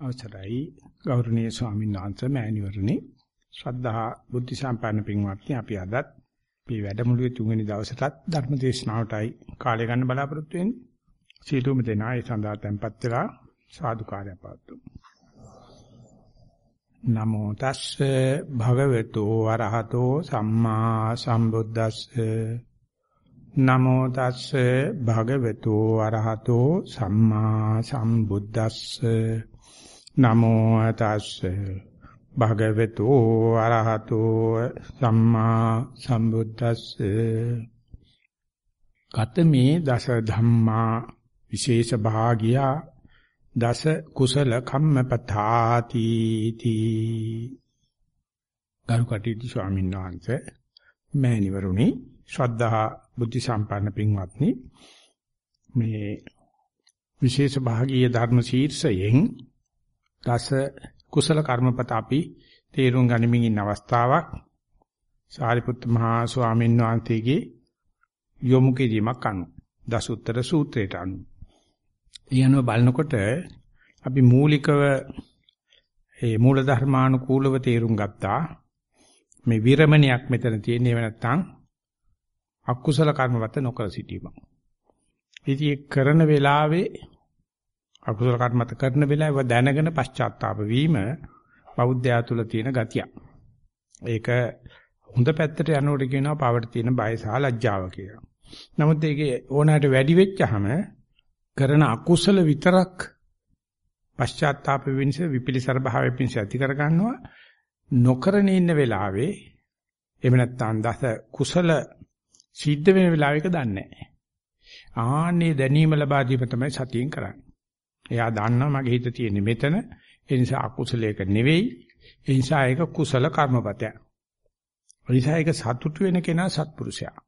අවසරයි. ගෞරවනීය ස්වාමීන් වහන්සේ මෑණිවරණි. ශ්‍රද්ධා බුද්ධ සම්පන්න පින්වත්නි අපි අදත් මේ වැඩමුළුවේ තුන්වෙනි දවසටත් ධර්ම දේශනාවටයි කාලය ගන්න බලාපොරොත්තු වෙන්නේ. සීලුම දෙනා ඒ සඳහා tempත් වෙලා සාදුකාරය පවතුමු නමෝ තස්සේ භගවතු වරහතෝ සම්මා සම්බුද්දස්සේ. නමෝ තස්සේ භගවතු වරහතෝ සම්මා සම්බුද්දස්සේ. නමෝ තස්සේ භගවතු අරහතෝ සම්මා සම්බුද්දස්සේ. කතමේ දස ධම්මා විශේෂ භාගියා දස කුසල කම්මපතාති තී. ගරුකටීති ස්වාමීන් වහන්සේ මෑණිවරුනි ශ්‍රද්ධා බුද්ධ සම්පන්න පින්වත්නි මේ විශේෂ භාගීය ධර්ම ශීර්ෂයෙන් දස කුසල කර්මපත අපි තේරුම් ගනිමින් ඉන්න අවස්ථාවක් සාරිපුත්ත මහා ස්වාමීන් වහන්සේගේ යොමු කිරීමක් අනුව දසුත්තර සූත්‍රයට අනුව. ඊයනව බලනකොට අපි මූලිකව ඒ මූල ධර්මානුකූලව තේරුම් ගත්තා මේ විරමණයක් මෙතන තියෙන්නේ නැත්නම් අකුසල කර්මවත නොකර සිටීම. ඉතින් කරන වෙලාවේ අකුසල කර්මත කරන වෙලාව දැනගෙන පශ්චාත්තාප වීම බෞද්ධයා තුල තියෙන ගතිය. ඒක හොඳ පැත්තට යනකොට කියනවා පවට තියෙන බය සහ ලැජ්ජාව කියලා. නමුත් ඒකේ ඕනකට වැඩි වෙච්චහම කරන අකුසල විතරක් පශ්චාත්තාප වෙනස විපිලිසර භාවයෙන් පිණිස ඇති කර ගන්නවා. නොකරන ඉන්න වෙලාවේ එහෙම නැත්නම් දස කුසල සිද්ධ වෙන වෙලාවයක දන්නේ නැහැ. ආන්නේ දැනීම ලබා දීම තමයි සතියෙන් කරන්නේ. එයා දන්නවා මගේ හිත තියෙන්නේ මෙතන. ඒ නිසා අකුසලයක නෙවෙයි. ඒ නිසා ඒක කුසල කර්මපතයක්. ඒ නිසා ඒක සතුටු වෙන කෙනා සත්පුරුෂයා.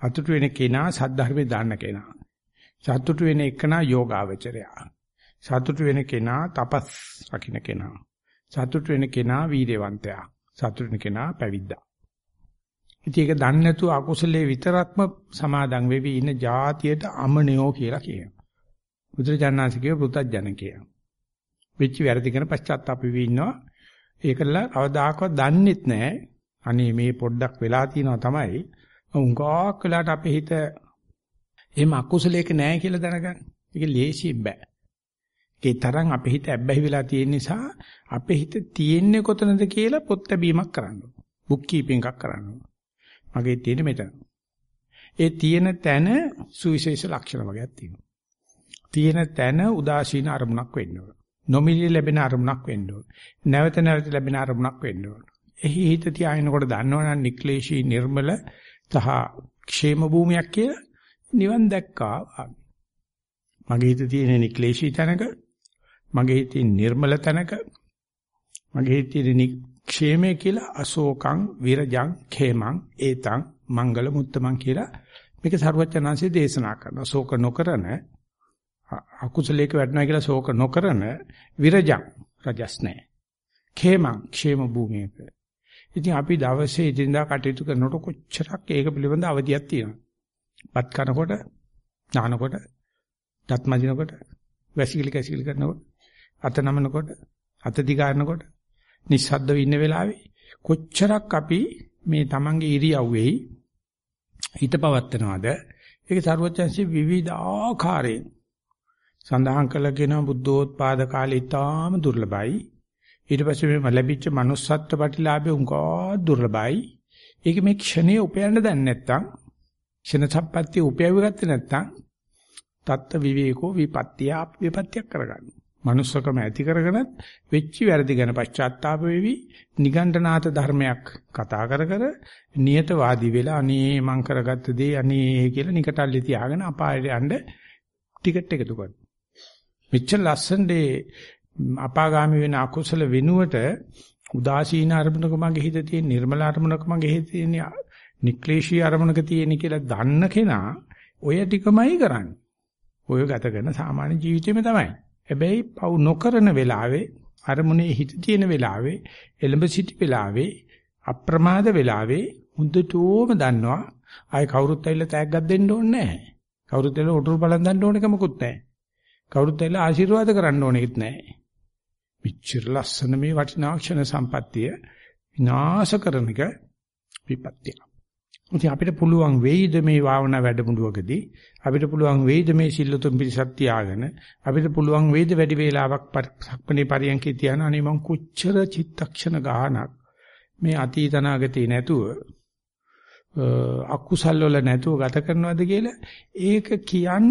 සතුටු වෙන කෙනා සද්ධර්මේ දාන්න කෙනා. සතුටු වෙන එකනා යෝගාවචරයා. සතුටු වෙන කෙනා තපස් රකින්න කෙනා. සතුටු වෙන කෙනා වීරයවන්තයා. සතුටු වෙන කෙනා පැවිද්දා. ඉතින් ඒක දන්නේ නැතුව අකුසලයේ විතරක්ම සමාදන් වෙවි ඉන්න જાතියට අමනයෝ කියලා කියනවා. බුදුරජාණන්සේගේ පෘතජනකය. වෙච්ච වැරදි කරන පශ්චාත්තාප වෙවි ඉන්නවා. ඒකලා කවදාකවත් දන්නෙත් නැහැ. අනේ මේ පොඩ්ඩක් වෙලා තියෙනවා තමයි. උංගාක් වෙලාට අපේ හිත එහෙම අකුසලයක නැහැ කියලා දැනගන්න. ඒක ලේසියෙන් බෑ. ඒ තරම් අපේ හිත ඇබ්බැහි වෙලා තියෙන නිසා අපේ හිත තියෙන්නේ කොතනද කියලා පොත් ලැබීමක් කරන්න ඕන. බුක් කීපින් එකක් කරන්න ඕන. මගේ තියෙන්නේ මෙතන. ඒ තියෙන තැන සුවිශේෂ ලක්ෂණ වගේක් තියෙනවා. තියෙන තැන උදාසීන අරමුණක් වෙන්න ඕන. නොමිලේ ලැබෙන අරමුණක් වෙන්න ඕන. නැවත නැවත ලැබෙන අරමුණක් වෙන්න ඕන. එහි හිත තියාගෙනකොට දන්නවනම් නික්ලේශී නිර්මල තහ ക്ഷേම භූමියක් කියලා නිවන් දැක්කා. මගේ හිතේ තියෙන නික්ලේශී තැනක මගේ හිතේ නිර්මල තැනක මගේ හිතේ නික්ෂේමයේ කියලා අශෝකං විරජං ඛේමං ඒතං මංගල මුත්තමං කියලා මේක සරුවචනාංශයේ දේශනා කරනවා. ශෝක නොකරන අකුසලයක වැටෙනවා කියලා ශෝක නොකරන විරජං රජස් නැහැ. ඛේමං ඛේම භූමියක. ඉතින් අපි දවසේ ඉදින්දා කටයුතු කරනකොට කොච්චරක් ඒක පිළිබඳ අවධියක් තියෙනවා. පත් කරනකොට, නානකොට, දත් මදිනකොට, වැසිකිලි කැසිකිලි කරනකොට, අත නමනකොට, අත දිගාරනකොට, නිස්සද්දව ඉන්න වෙලාවේ කොච්චරක් අපි මේ Tamange ඉරියව්වේ හිත පවත්නවාද? ඒක සරුවචන්සේ විවිධ ආකාරයෙන් සඳහන් කළ කියනවා බුද්ධෝත්පාද කාලේ ඉතාම දුර්ලභයි. ඊට පස්සේ මේ ලැබිච්ච manussත්ත්ව ප්‍රතිලාභය උංගා දුර්ලභයි. ඒක මේ ක්ෂණයේ උපයන්න දන්නේ නැත්නම් ක්ෂණ සම්පත්තිය උපයව ගත්තේ නැත්නම් තත්ත්ව විවේකෝ විපත්‍ය විපත්‍යක් කරගන්න. manussකම ඇති කරගෙනත් වෙච්චි වැරදි ගැන පශ්චාත්තාප වෙවි නිගණ්ඨනාත ධර්මයක් කතා කර කර නියතවාදී වෙලා අනේ මං කරගත්ත දේ අනේ කියලා නිකටල්ලි තියාගෙන අපායට යන්න ටිකට් එකතු කරනවා. මෙච්චර ලස්සනදී අපාගාමි වෙන අකුසල වෙනුවට උදාසීන අරමුණක මගේ හිත තියෙන නිර්මල අරමුණක මගේ හිත තියෙන නික්ලේශී අරමුණක තියෙන කියලා දන්න කෙනා ඔය ටිකමයි කරන්නේ. ඔය ගත කරන සාමාන්‍ය ජීවිතේම තමයි. හැබැයි පව් නොකරන වෙලාවේ අරමුණේ හිත තියෙන වෙලාවේ එළඹ සිටි වෙලාවේ අප්‍රමාද වෙලාවේ මුද්දටෝම දන්නවා ආයි කවුරුත් ඇවිල්ලා තෑග්ගක් දෙන්න ඕනේ නැහැ. කවුරුත් ඇවිල්ලා උටුරු බලන් දන්න ඕනෙක මොකුත් නැහැ. කවුරුත් ඇවිල්ලා ආශිර්වාද කරන්න ඕනෙත් නැහැ. මෙච්චර ලස්සන මේ වටිනා ක්ෂණ සම්පත්තිය විනාශ කරන එක විපත්තිය. ඉතින් අපිට පුළුවන් වෙයිද මේ භාවනා වැඩමුළුවකදී අපිට පුළුවන් වෙයිද මේ සිල්ලුතුන් පිළිසත් තියාගෙන අපිට පුළුවන් වෙයිද වැඩි වේලාවක් සක්මණේ පරියන්කේ තියාන අනේ මං කොච්චර චිත්තක්ෂණ ගානක් මේ අතීතනාගතේ නැතුව අකුසල් වල නැතුව ගත කරනවද කියලා ඒක කියන්න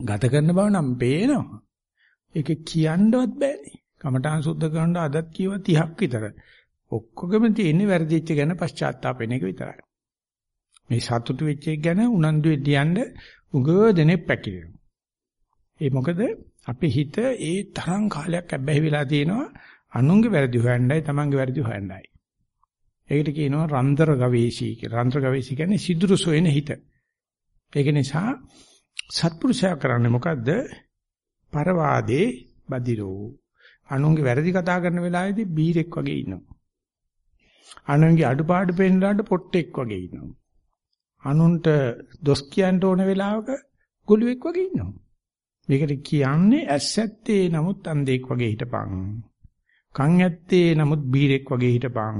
ගත කරන බව නම් පේනවා. ඒක කියන්නවත් බෑනේ. කමඨාන් සුද්ධ කරනකොට අදත් කියව 30ක් විතර. ඔක්කොගෙම තියෙන්නේ වැරදිච්ච ගැන පශ්චාත්තාප වෙන එක විතරයි. මේ සතුටු වෙච්ච එක ගැන උනන්දු වෙන්න උගව දෙනෙක් පැකිලෙනවා. ඒ මොකද අපේ හිත ඒ තරම් කාලයක් අබ්බැහි වෙලා තියෙනවා අනුන්ගේ වැරදි හොයන්නයි තමන්ගේ වැරදි හොයන්නයි. ඒකට කියනවා රන්තර ගවේෂී කියලා. රන්තර ගවේෂී කියන්නේ සිදුරු සොයන හිත. ඒක නිසා සත්පුරුෂයා කරන්නේ මොකද්ද? පරවාදේ බදිරෝ. අනුන්ගේ වැරදි කතා කරන වෙලාවේදී බීරෙක් වගේ ඉන්නවා. අනුන්ගේ අඩුපාඩු පෙන්නලාට පොට්ටෙක් වගේ ඉන්නවා. අනුන්ට දොස් කියන්න ඕන වෙලාවක ගොළුෙක් වගේ ඉන්නවා. මේකට කියන්නේ ඇස්සැත්තේ නමුත් අන්ධෙක් වගේ හිටපන්. කන් ඇත්තේ නමුත් බීරෙක් වගේ හිටපන්.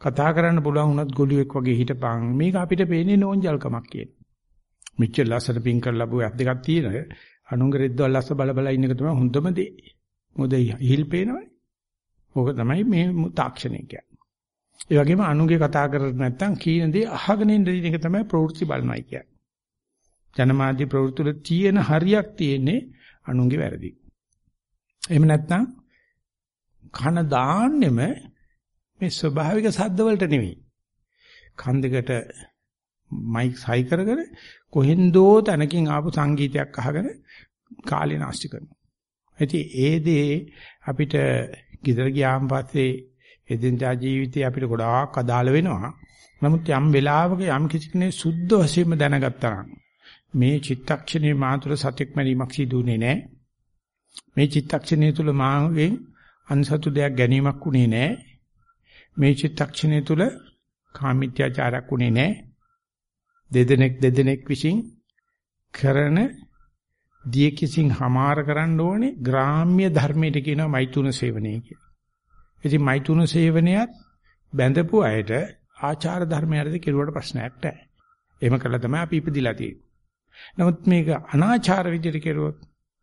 කතා කරන්න පුළුවන් වුණත් ගොළුෙක් වගේ හිටපන්. මේක අපිට පේන්නේ නෝන්ජල්කමක් කියන. මෙච්චර ලස්සන පින් කරලා ලැබුව ඇස් දෙකක් තියෙන අනුංග රෙද්දවල් ලස්ස බල බල ඉන්න එක තමයි හොඳම දේ. මොකද හිල් පේනවනේ. ඕක තමයි මේ තාක්ෂණය කියන්නේ. ඒ වගේම අනුගේ කතා කරන්නේ නැත්නම් කීන දේ අහගෙන ඉන්න එක තමයි ප්‍රවෘත්ති බලනවායි කියන්නේ. ජනමාධ්‍ය ප්‍රවෘත්ති වල තියෙන හරියක් තියෙන්නේ අනුගේ වැරදි. එහෙම නැත්නම් කන දාන්නෙම මේ ස්වභාවික සද්ද වලට නෙවෙයි. කන් දෙකට මයික් සයි කරගෙන කොහෙන්දෝ තනකින් ආපු සංගීතයක් අහගෙන කාලේ නාස්ති කරනවා. ඉතින් ඒ දේ අපිට ගෙදර ගියාන් පස්සේ එදිනදා ජීවිතේ අපිට ගොඩාක් අදාළ වෙනවා. නමුත් යම් වෙලාවක යම් කිසි කෙනෙක් සුද්ධ වශයෙන්ම දැනගත්තා නම් මේ චිත්තක්ෂණේ මාතුල සත්‍යක් මැරීමක් සිදුුනේ නැහැ. මේ චිත්තක්ෂණය තුල මාගෙන් අන්සතු දෙයක් ගැනීමක් උනේ නැහැ. මේ චිත්තක්ෂණය තුල කාමීත්‍යාචාරයක් උනේ නැහැ. දෙදෙනෙක් දෙදෙනෙක් විසින් කරන දිය කිසිං හමාර කරන්න ඕනේ ග්‍රාම්‍ය ධර්මයට කියනවා මෛතුන සේවනය කියලා. ඉතින් මෛතුන සේවනයත් බැඳපු අයට ආචාර ධර්මයටද කෙරුවට ප්‍රශ්නයක් නැහැ. එහෙම කළා තමයි අපි ඉපදිලා තියෙන්නේ. නමුත් මේක අනාචාර විදිහට කෙරුවොත්,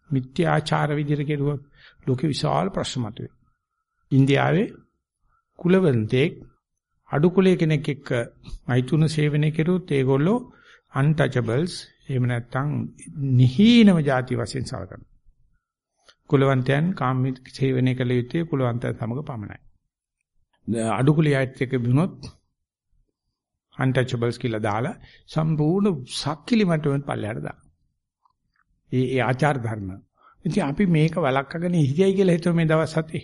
මිත්‍යාචාර විදිහට කෙරුවොත් ලෝකෙ විශාල ප්‍රශ්න මතුවේ. ඉන්දියාවේ කුලවන්තෙක් අඩු කුලයේ කෙනෙක් එක්ක මෛතුන සේවනය කෙරුවොත් ඒගොල්ලෝ untouchables එහෙම නැත්නම් නිහීනම ಜಾති වශයෙන් සලකනවා. කුලවන්තයන් කාම සේවනය කළ යුත්තේ කුලවන්තයන් සමග පමණයි. අඩු කුලියයිත් එක්ක බිනොත් untouchables කියලා දාලා සම්පූර්ණ සක්කිලිමට වෙන පල්ලයට දාන. ඒ ඒ ආචාර ධර්ම. ඉතින් අපි මේක වළක්වාගෙන හිටියයි කියලා හිතුව මේ දවස් හතේ.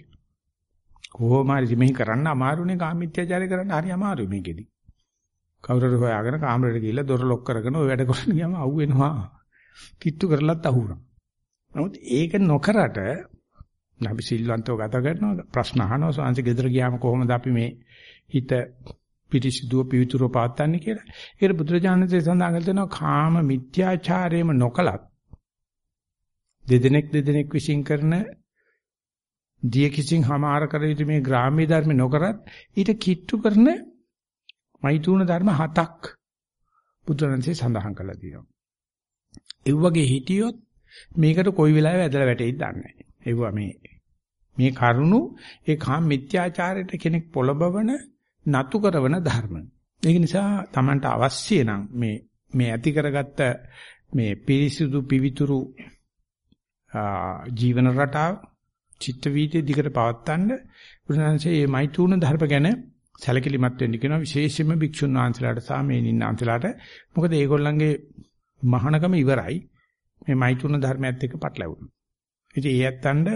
කොහොම හරි මෙහි කරන්න අමාරුනේ කාමීත්‍යචාරය කරන්න හරි අමාරුයි මේකෙදි. කවුරුහරි හොයාගෙන කාමරේට ගිහිල්ලා දොර ලොක් කරගෙන ඔය වැඩ කරන්න ගියාම අහුවෙනවා. කිට්ටු කරලත් අහුවනවා. නමුත් ඒක නොකරට අපි සිල්වන්තව ගත කරනවා ප්‍රශ්න අහනවා සාංශ ගෙදර ගියාම කොහොමද අපි මේ හිත පිරිසිදුව පිවිතුරු පාත්තන්නේ කියලා. ඒකට බුදුරජාණන්සේ සඳහන් කරනවා කාම මිත්‍යාචාරයේම නොකලත් දෙදෙනෙක් දෙදෙනෙක් විශ්ින් කරන දිය කිසිං හමාර කර යුතු මේ ග්‍රාම්‍ය ධර්ම නොකරත් ඊට කිට්ටු කරන මෛතුන ධර්ම හතක් බුදුරජාණන්සේ සඳහන් කළා තියෙනවා. ඒ වගේ හිටියොත් මේකට කොයි වෙලාවෙ ඇදලා වැටෙයිද දන්නේ නැහැ. ඒවා මේ මේ කරුණු ඒ කාම මිත්‍යාචාරයට කෙනෙක් පොළඹවන නතු කරන ධර්ම. ඒක නිසා Tamanට අවශ්‍ය නම් මේ මේ ඇති කරගත්ත මේ පිරිසිදු පිවිතුරු ජීවන රටාව චිත්ත වීතිය දිගට පවත්වන්න බුදුහන්සේ මේ මෛතුන ධර්ම ගැන සැලකිලිමත් වෙන්න කියනවා විශේෂයෙන්ම භික්ෂුන් වහන්සේලාට සහ මේ නින්නාන්සලාට මොකද ඒගොල්ලන්ගේ මහානකම ඉවරයි මේ මෛතුන ධර්මයත් එක්ක පටලැවුණා. ඉතින් ඒ ඇත්තන්ට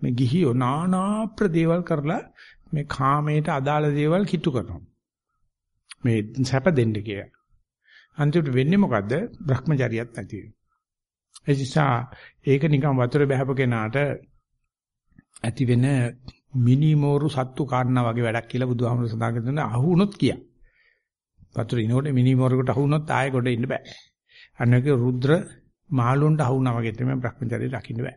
මේ ගිහියෝ නානා ප්‍රදේවල් කරලා මේ කාමයට අදාළ දේවල් කිට්ටු කරනවා. මේ සැප දෙන්න කියලා. අන්තිමට වෙන්නේ මොකද්ද? Brahmacharyaත් නැති වෙනවා. ඒ නිසා ඒක නිකන් වතුර බහපු කෙනාට ඇති වෙන මිනිමෝරු සත්තු කාරණා වගේ වැඩක් කියලා බුදුහාමුදුරු සඳහන් කරන අහු වුණොත් කියා. වතුර ඉනකොට මිනිමෝරුකට අහු වුණොත් ආයෙ කොට ඉන්න බෑ. අන්නක රුද්‍ර මාළුන්ට අහු වුණා වගේ තමයි Brahmacharya රකින්න බෑ.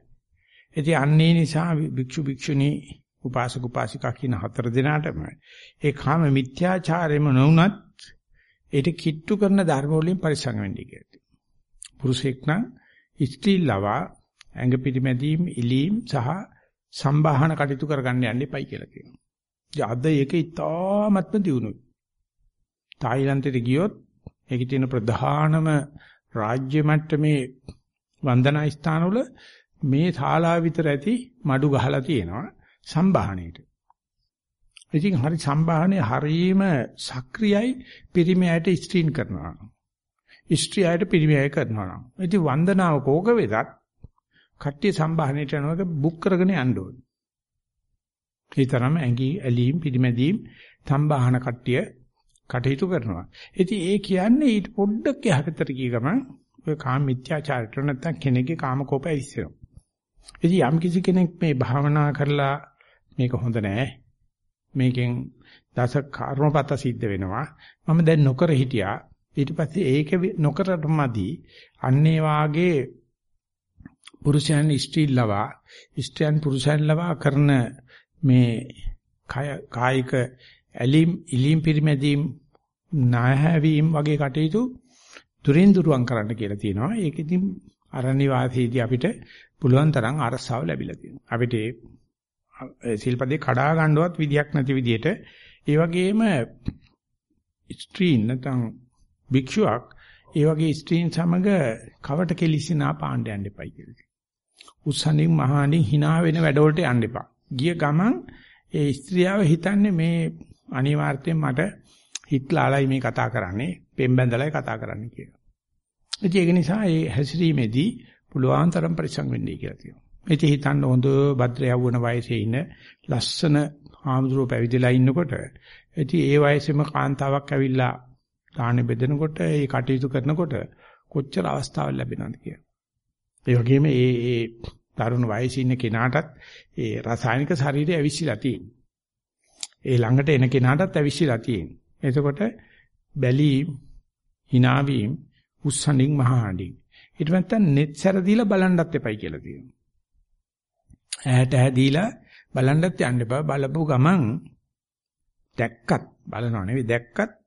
ඉතින් අන්නේ නිසා භික්ෂු භික්ෂුණී උපාසක උපාසිකා කියන හතර දෙනාටම ඒ කාම මිත්‍යාචාරෙම නොවුනත් ඒට කිට්ටු කරන ධර්ම වලින් පරිසං වෙන්නේ කියලා. පුරුෂෙක් නම් ස්ත්‍රී ලවා ඇඟ පිටිමැදීම් ඉලීම් සහ සම්බාහන කටයුතු කරගන්න යන්න එපයි කියලා කියනවා. අද ඒක ඉතාමත්ම දියුණුයි. තායිලන්තෙට ගියොත් ඒකේ තියෙන ප්‍රධානම රාජ්‍ය මට්ටමේ වන්දනා ස්ථානවල මේ ශාලාව විතර ඇති මඩු ගහලා තියෙනවා සම්බාහණයට. ඉතින් හරි සම්බාහනේ හරීම සක්‍රියයි පිරිමයට ස්ත්‍රීන් කරනවා. ස්ත්‍රියයට පිරිමය කරනවා. ඉතින් වන්දනාව කෝක වෙදත් කට්ටිය සම්බාහණයට යනවාක බුක් කරගෙන යන්න ඕනේ. ඒ තරම ඇඟි ඇලීම් පිරිමැදීම් සම්බාහන කට්ටිය කටයුතු කරනවා. ඉතින් ඒ කියන්නේ ඊට පොඩ්ඩක් යහකට ගිය ගමන් ඔය කාම මිත්‍යාචාරයට නැත්තම් කෙනෙක්ගේ කාම කෝපය ඉස්සෙනවා. ඉතින් යම් කිසි කෙනෙක් මේ භාවනා කරලා මේක හොඳ නෑ. මේකෙන් දස කර්මපත සිද්ධ වෙනවා. මම දැන් නොකර හිටියා. ඊට පස්සේ ඒක නොකරටමදි අන්නේ වාගේ පුරුෂයන් ස්ත්‍රී ලවා ස්ත්‍රියන් පුරුෂයන් ලවා කරන මේ කායික ඇලීම් ඉලීම් පිරිමැදීම් නායවීම් වගේ කටයුතු දුරින් දුරුවන් කරන්න කියලා තියෙනවා. ඒක ඉතින් අරණි වාසීදී අපිට පුළුවන් තරම් අරසාව ලැබිලා තියෙනවා. අපිට සිල්පදේ කඩා ගන්නවත් විදියක් නැති විදියට ඒ වගේම ස්ත්‍රීන් නැත්නම් භික්ෂුවක් ඒ වගේ ස්ත්‍රීන් සමග කවට කෙලිසිනා පාණ්ඩ යන්න එපයි කියලා. උස්සනින් මහානින් hina වෙන වැඩවලට යන්න එපා. ගිය ගමන් ඒ ස්ත්‍රියව හිතන්නේ මේ අනිවාර්යයෙන් මට හිටලාලයි මේ කතා කරන්නේ, පෙම්බැඳලයි කතා කරන්නේ කියලා. ඉතින් ඒක නිසා මේ හැසිරීමේදී පුළුවන් තරම් පරිස්සම් වෙන්නයි කියලා තියෙනවා. ඉතින් හිතන්න හොඳ භද්‍ර යවුණ වයසේ ඉන්න ලස්සන ආම්දුරෝ පැවිදිලා ඉන්නකොට ඉතින් ඒ වයසේම කාන්තාවක් ඇවිල්ලා දාහනේ බෙදෙනකොට ඒ කටයුතු කරනකොට කොච්චර අවස්ථාවක් ලැබෙනවද කියලා. ඒ වගේම ඒ ඒ තරුණ වයසේ ඉන්න කෙනාටත් ඒ රසායනික ශරීරය ඇවිස්සලා තියෙනවා. ඒ ළඟට එන කෙනාටත් ඇවිස්සලා තියෙනවා. එතකොට බැලීම්, hinaවීම්, උස්සනින් මහාඬින්. ඊට පස්සේ netසර දීලා බලන්නත් එපයි කියලා තියෙනවා. ඈට ඈ දීලා බලන්නත් යන්න එපා. බලපු ගමන් දැක්කත් බලනව නෙවෙයි දැක්කත්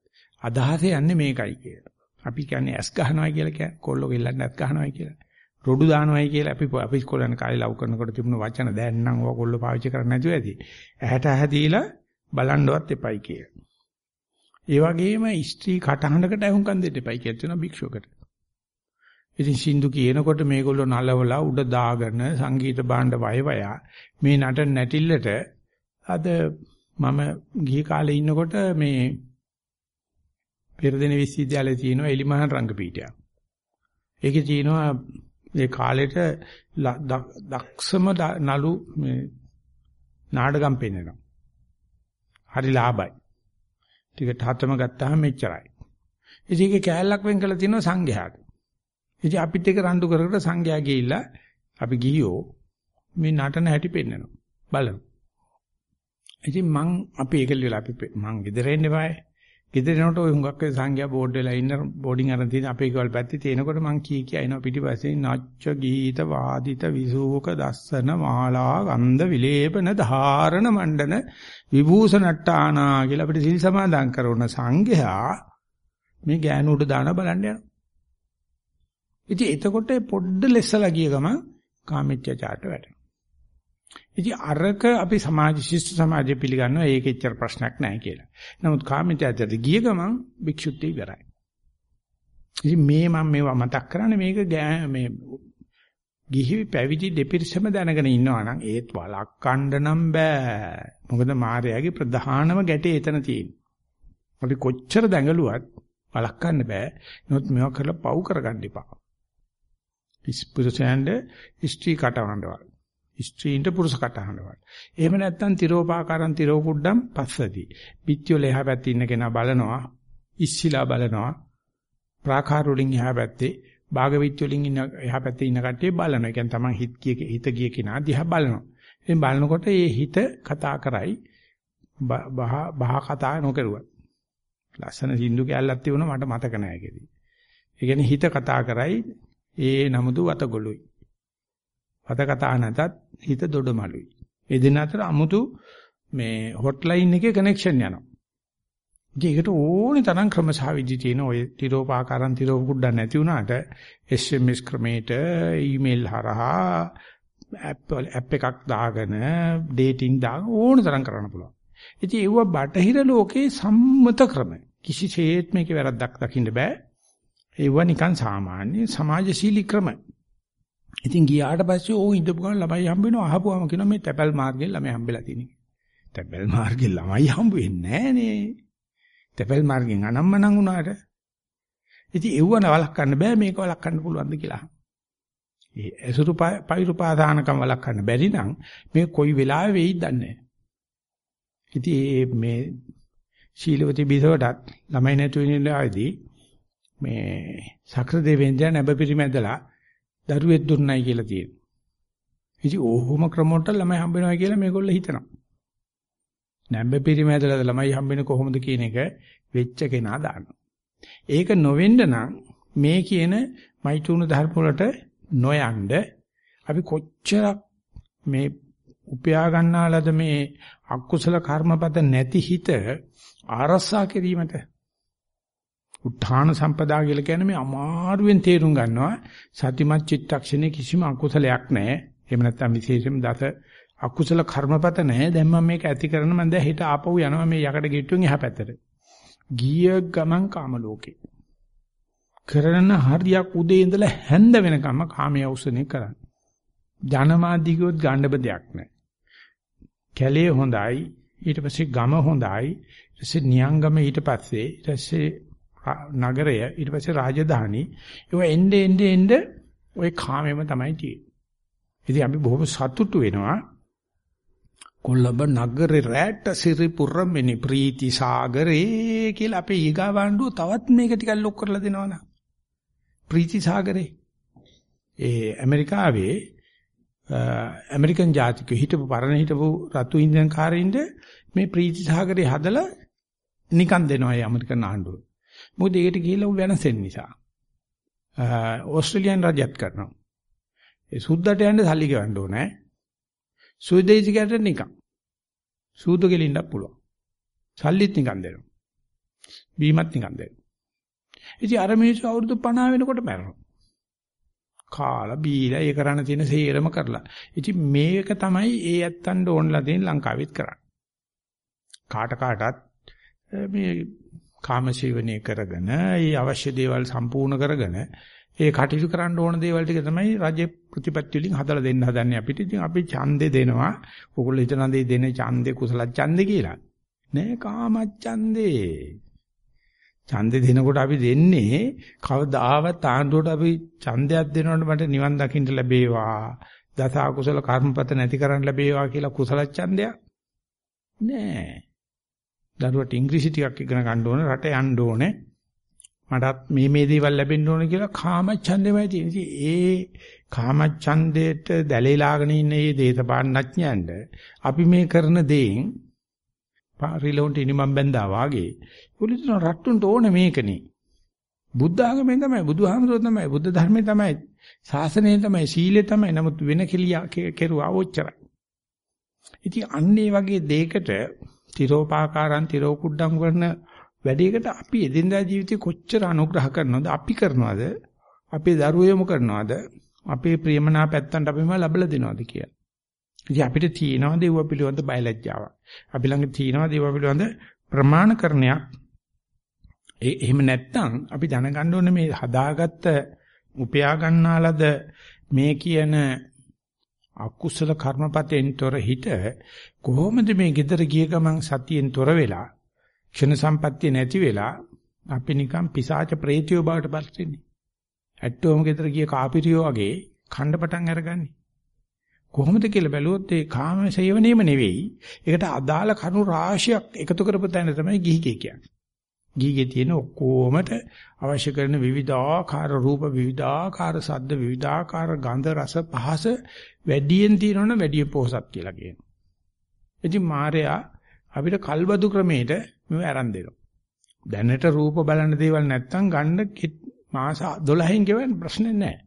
අදහස යන්නේ මේකයි කියලා. අපි කියන්නේ ඇස් ගහනවා කියලා කියන්නේ කොල්ලෝ ගෙල්ලන්න ඇස් ගහනවා කියලා. රොඩු දානවයි කියලා අපි අපි ඉස්කෝලේ යන කාලේ ලව් කරනකොට තිබුණ වචන දැන් නම් ඔය කොල්ල පාවිච්චි කරන්නේ නැතුව ඇති. ඇහැට ඇහැ දීලා බලන්නවත් එපයි කිය. ඒ වගේම ස්ත්‍රී කටහඬකට අහුම්කම් දෙන්න එපයි කියලා තියෙනවා භික්ෂුවකට. ඉතින් සින්දු කියනකොට මේගොල්ලෝ නලවලා උඩ දාගෙන සංගීත භාණ්ඩ වයවයා මේ නටන නැටිල්ලට අද මම ගිහි කාලේ ඉන්නකොට මේ පෙරදෙන විශ්වවිද්‍යාලයේ තියෙනවා එලිමහන් රංගපීඨයක්. ඒකේ තියෙනවා ඒ කාලෙට දක්ෂම නලු මේ නාඩගම් පෙන්නනවා. හරි ලාභයි. ටිකට හතම ගත්තාම මෙච්චරයි. ඉතින් ඒකේ කෑල්ලක් වෙන් කරලා තියෙනවා සංඝයාට. ඉතින් අපිත් එක රණ්ඩු කර කර සංඝයා ගිහිල්ලා අපි ගියෝ මේ නටන හැටි පෙන්නනවා. බලමු. ඉතින් මං අපි ඒක ලියලා අපි මං ගෙදර එන්නේ බෑ. ගෙදර එනකොට ওই හුඟක් සංඝයා බෝඩ් වෙලා ඉන්න බෝඩින් අරන් තියෙන අපේ ගෙවල් පැත්තේ තියෙනකොට මං කී කිය එනවා පිටිපස්සේ නච්ච ගීත වාදිත විසූක දස්සන මාලා ගන්ධ විලේපන ධාරණ මණ්ඩන විභූෂණට්ටානා කියලා අපිට සිල් සමාදන් කරන සංඝයා මේ ගෑනුට දාන බලන්න යනවා. ඉතින් එතකොට පොඩ්ඩ ලෙස්සලා ගිය ගමන් කාමීච්ඡාචාරට වැටෙනවා. ඉතින් අරක අපි සමාජ ශිෂ්ට සමාජය පිළිගන්නවා ඒක එච්චර ප්‍රශ්නයක් නැහැ කියලා. නමුත් කාමීත්‍යයට ගිය ගමන් භික්ෂුත්වය ඉවරයි. ඉතින් මේ මම මේවා මතක් කරන්නේ මේක මේ ගිහි පැවිදි දෙපිරිසම දැනගෙන ඉන්නවා නම් ඒත් වළක්වන්න නම් බෑ. මොකද මායාවේ ප්‍රධානම ගැටේ එතන තියෙන්නේ. අපි කොච්චර දැඟලුවත් වළක්වන්න බෑ. නමුත් මේවා කරලා පව් කරගන්න එපා. ඉස්පුරුෂයන්ට ස්ත්‍රී කටවඬවල්. ස්ත්‍රීන්ට පුරුෂ කටහඬවල්. එහෙම නැත්නම් තිරෝපාකාරං තිරෝකුඩ්ඩම් පස්සති. පිටියල එහා පැත්තේ ඉන්න කෙනා බලනවා, ඉස්සිලා බලනවා. ප්‍රාකාර වලින් එහා පැත්තේ, භාග විත්වලින් ඉන්න එහා පැත්තේ ඉන්න කට්ටිය බලනවා. ඒ කියන්නේ තමන් හිත කිය හිත ගිය කෙනා දිහා බලනවා. එම් බලනකොට මේ හිත කතා කරයි බහ බහ කතා නොකරුවා. ලස්සන සින්දු කැල්ලක් තිබුණා මට මතක නැහැ ඒකෙදි. ඒ කියන්නේ හිත කතා කරයි ඒ නමුදු වතගොළුයි. වත කතා නැතත් හිත දොඩමලුයි. ඒ දෙන්න අතර 아무තු මේ හොට්ලයින් එකේ කනෙක්ෂන් යනවා. ඒකට ඕනේ තරම් ක්‍රම සහ විදි තියෙන ඔය තිරෝපාකාරන් තිරෝප කුඩක් නැති වුණාට SMS ක්‍රමයට ඊමේල් හරහා ඇප් එකක් දාගෙන ඩේටිං දාගෙන ඕන තරම් කරන්න පුළුවන්. ඉතින් ඒව බටහිර ලෝකේ සම්මත ක්‍රම. කිසිසේත් මේකේ වැරද්දක් දකින්න බෑ. ඒව නිකන් සාමාන්‍ය සමාජශීලී ක්‍රම. ඉතින් ගියාට පස්සේ ඕ ඉඳපු ගමන් ළමයි හම්බ වෙනවා අහපුවාම කියනවා මේ තැපැල් මාර්ගෙන් ළමයි හම්බෙලා තියෙනවා. තැපැල් මාර්ගෙන් ළමයි හම්බ වෙන්නේ නෑනේ. තැපැල් මාර්ගෙන් අනම්මනම් වුණාට. ඉතින් ඒවන වළක්වන්න බෑ මේක වළක්වන්න පුළුවන්ද කියලා. ඒ අසුරු පෛරුපාදානකම් වළක්වන්න බැරි නම් මේ කොයි වෙලාවෙ වෙයිද දන්නේ නෑ. ඉතින් මේ ශීලවතී බිසවටත් ළමයි නැතු වෙන ඉලාවේදී මේ සක්‍ර දෙවෙන්දයා නැබ පිරිමැදලා දරුවෙක් දුන්නයි කියලා තියෙනවා. ඉතින් ඕහොම ක්‍රමවලට ළමයි හම්බ වෙනවා කියලා මේගොල්ලෝ හිතනවා. නැඹ පිරිමැදලා ළමයි හම්බෙන්නේ කොහොමද කියන එක වෙච්ච කෙනා දානවා. ඒක නොවෙන්න නම් මේ කියන මෛතුන ධර්ම වලට නොයන්ඩ අපි කොච්චරක් මේ උපයා ගන්නාලද මේ අකුසල කර්මපද නැති හිත ආරස්සා කිරීමට උත්හාන සම්පදා කියලා කියන්නේ මේ අමාරුවෙන් තේරුම් ගන්නවා සතිමත් චිත්තක්ෂණේ කිසිම අකුසලයක් නැහැ. එහෙම නැත්නම් විශේෂයෙන්ම දස අකුසල කර්මපත නැහැ. දැන් මම මේක ඇති කරන මම දැන් හිත ආපහු යනවා මේ යකඩ ගෙට්ටුවෙන් එහා පැත්තට. ගිය ගමන් කාම ලෝකේ. කරන හරියක් උදේ ඉඳලා හැන්ද වෙනකම් කාමයේ උසනේ කරන්නේ. ජනමාධිකයොත් ගණ්ඩබ දෙයක් නැහැ. කැලේ හොඳයි ඊට පස්සේ ගම හොඳයි ඊට පස්සේ නියංගම ඊට පස්සේ ඊට පස්සේ නගරය ඊට පස්සේ රාජධානි ඒවා එnde එnde එnde ওই කාමෙම තමයි තියෙන්නේ. ඉතින් අපි බොහොම සතුටු වෙනවා කොළඹ නගරේ රැට සිරිපුර මෙනි ප්‍රීති සාගරේ කියලා අපේ ඊගාවඬුව තවත් මේක ටිකක් ලොක් කරලා දෙනවනේ. ප්‍රීති සාගරේ. ඒ ඇමරිකාවේ ඇමරිකන් ජාතිකයෝ හිටපු පරණ හිටපු රතු ඉන්දියන් කාරින්ද මේ ප්‍රීති සාගරේ හදලා නිකන් දෙනවා ඒ ඇමරිකන් ආණ්ඩුව. මොකද ඒකට ගිහිල්ලා වෙනසෙන් නිසා. ඕස්ට්‍රේලියානු රජයත් කරනවා. ඒ සුද්දට යන්න සල්ලි ගෙවන්න ඕනේ. සුවදේශිකයට නිකන්. සූදු ගෙලින්නත් පුළුවන්. සල්ලිත් නිකන් දෙනවා. බීමත් නිකන් දෙනවා. ඉතින් අර මිනිස්සු අවුරුදු 50 වෙනකොට මැරෙනවා. කාලා බීලා ඒ කරන්න තියෙන සේරම කරලා. ඉතින් මේක තමයි ඒ ඇත්තන්ට ඕනලා දෙන ලංකාවෙත් කරන්නේ. කාට කාටත් මේ කාමසේවනය කරගෙන ඒ අවශ්‍ය දේවල් සම්පූර්ණ කරගෙන ඒ කටයුතු කරන්න ඕන දේවල් ටික තමයි රජේ ප්‍රතිපත්ති වලින් හදලා දෙන්න හදන්නේ අපිට. ඉතින් අපි ඡන්දේ දෙනවා. ඔයගොල්ලෝ හිතන දේ දෙන ඡන්දේ කුසල ඡන්දේ කියලා. නෑ කාම ඡන්දේ. ඡන්දේ දෙනකොට අපි දෙන්නේ කවදාවත් ආණ්ඩුවට අපි ඡන්දයක් දෙනකොට මට නිවන් දකින්න ලැබේවා. දස අකුසල කර්මපත නැති කරන්න ලැබේවා කියලා කුසල ඡන්දයක් නෑ. දරුවට ඉංග්‍රීසි ටිකක් ඉගෙන ගන්න ඕනේ රට යන්න ඕනේ මටත් මේ මේ දේවල් ලැබෙන්න ඕනේ කියලා කාමච්ඡන්දෙමයි තියෙන්නේ. ඒ කාමච්ඡන්දයට දැලේලාගෙන ඉන්න මේ දේශපාලනඥයන්ට අපි මේ කරන දේෙන් පාරිලොන්ට ඉනිමම් බැඳා වාගේ උලිතන රට්ටුන්ට ඕනේ මේකනේ. බුද්ධ ආගමෙන් තමයි බුදුහාමුදුරුවෝ තමයි බුද්ධ ධර්මයේ තමයි ශාසනයේ තමයි සීලේ තමයි නමුත් වෙන කෙලියා කෙරුවා ඔච්චරයි. ඉතින් අන්න ඒ වගේ දෙයකට තිරෝපාකාරං තිරෝ කුඩ්ඩම් කරන වැඩේකට අපි එදිනදා ජීවිතේ කොච්චර අනුග්‍රහ කරනවද අපි කරනවද අපේ දරුවෝ යොමු කරනවද අපේ ප්‍රියමනා පැත්තන්ට අපිම ලැබලා දෙනවද කියලා. ඉතින් අපිට තියෙනවා දේව පිළිවඳ බයලජ්ජාවක්. අපි ළඟ තියෙනවා දේව පිළිවඳ ප්‍රමාණකරණයක්. ඒ එහෙම නැත්නම් අපි දැනගන්න ඕනේ මේ හදාගත්ත උපයා ගන්නාලද මේ කියන අකුසල කර්මපතෙන් තොර හිත කොහොමද මේ gedara ගිය ගමන් සතියෙන් තොර වෙලා ක්ෂණ සම්පත්තිය නැති වෙලා අපි නිකන් පිසාච ප්‍රේතියෝ බවට පත් වෙන්නේ. ඇත්තෝම gedara ගිය කාපිරියෝ වගේ ඛණ්ඩ පටන් අරගන්නේ. කොහොමද කියලා බැලුවොත් ඒ කාම සේවනයේම නෙවෙයි. ඒකට අදාළ කරුණු රාශියක් එකතු කරපු තැන තමයි ගිහිගේ කියන්නේ. ගිහිගේ තියෙන ඔක්කොමට අවශ්‍ය කරන විවිධාකාර රූප විවිධාකාර ශබ්ද විවිධාකාර ගන්ධ රස පහස වැඩියෙන් තියෙනවනම් වැඩියෙන් පොහසත් කියලා කියනවා. ඉතින් මායя අපිට කල්බදු ක්‍රමයට මේව ආරම්භ දෙනවා. දැනට රූප බලන දේවල් නැත්තම් ගන්න මාස 12න් ගෙවන්න ප්‍රශ්නේ නැහැ.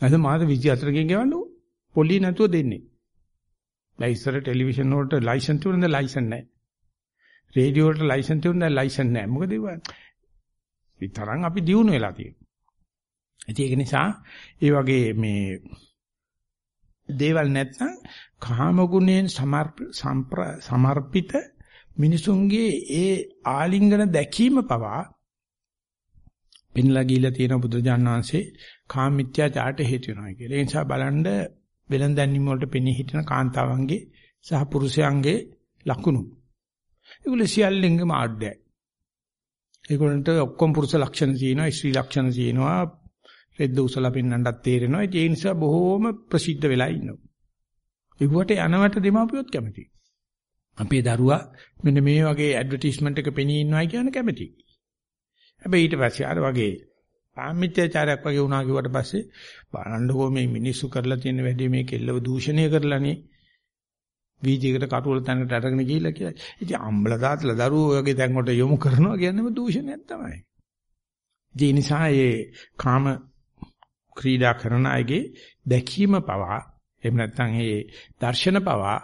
නැත්නම් මාස 24කින් ගෙවන්නකො. පොලි නැතුව දෙන්නේ. දැන් ඉස්සර ටෙලිවිෂන් වලට ලයිසන් තිබුණද ලයිසන් නැහැ. රේඩියෝ වලට ලයිසන් තිබුණද ලයිසන් නැහැ. මොකද ඒ විතරක් අපි දිනු වෙලා තියෙනවා. ඒක නිසා ඒ වගේ මේ දේවල් නැත්නම් කාම ගුණයෙන් සමර්පිත මිනිසුන්ගේ ඒ ආලිංගන දැකීම පවා පෙන්ලා ගිහිලා තියෙන බුදුජාන විශ්ේ කාමීත්‍යාචාරට හේතු වෙනවා කියලා. ඒ නිසා බලන්න වෙලඳැන්වීම වලට පෙනී හිටින කාන්තාවන්ගේ සහ පුරුෂයන්ගේ ලක්ෂණ. ඒගොල්ලෝ සියල්ලෙන්ගේම ආඩ්‍යයි. ඒගොල්ලන්ට ඔක්කොම පුරුෂ ලක්ෂණ තියෙනවා, ස්ත්‍රී ලක්ෂණ තියෙනවා, රෙද්ද උසලා පෙන්වන්නත් තේරෙනවා. ඒ නිසා බොහෝම ප්‍රසිද්ධ වෙලා ඉන්නවා. ඒකට යනවට දෙමාපියොත් කැමතියි. අපේ දරුවා මෙන්න මේ වගේ ඇඩ්වර්ටයිස්මන්ට් එක පෙනී ඉන්නවා කියන කැමතියි. හැබැයි ඊට පස්සේ අර වගේ ආමිත්‍යචාරයක් වගේ වුණා කිව්වට පස්සේ බලන්නකෝ මේ මිනිස්සු කරලා තියෙන වැඩේ මේ කෙල්ලව දූෂණය කරලානේ වීදියේකට කටුවල තැනකට අරගෙන ගිහිල්ලා කියලා. ඉතින් අම්බල දාතලා දරුවෝ වගේ තැන් වලට යොමු කරනවා කියන්නේම දූෂණයක් තමයි. ඒ නිසා මේ කාම ක්‍රීඩා කරන අයගේ දැකීම පවා එහෙම නැත්නම් මේ දර්ශන පවා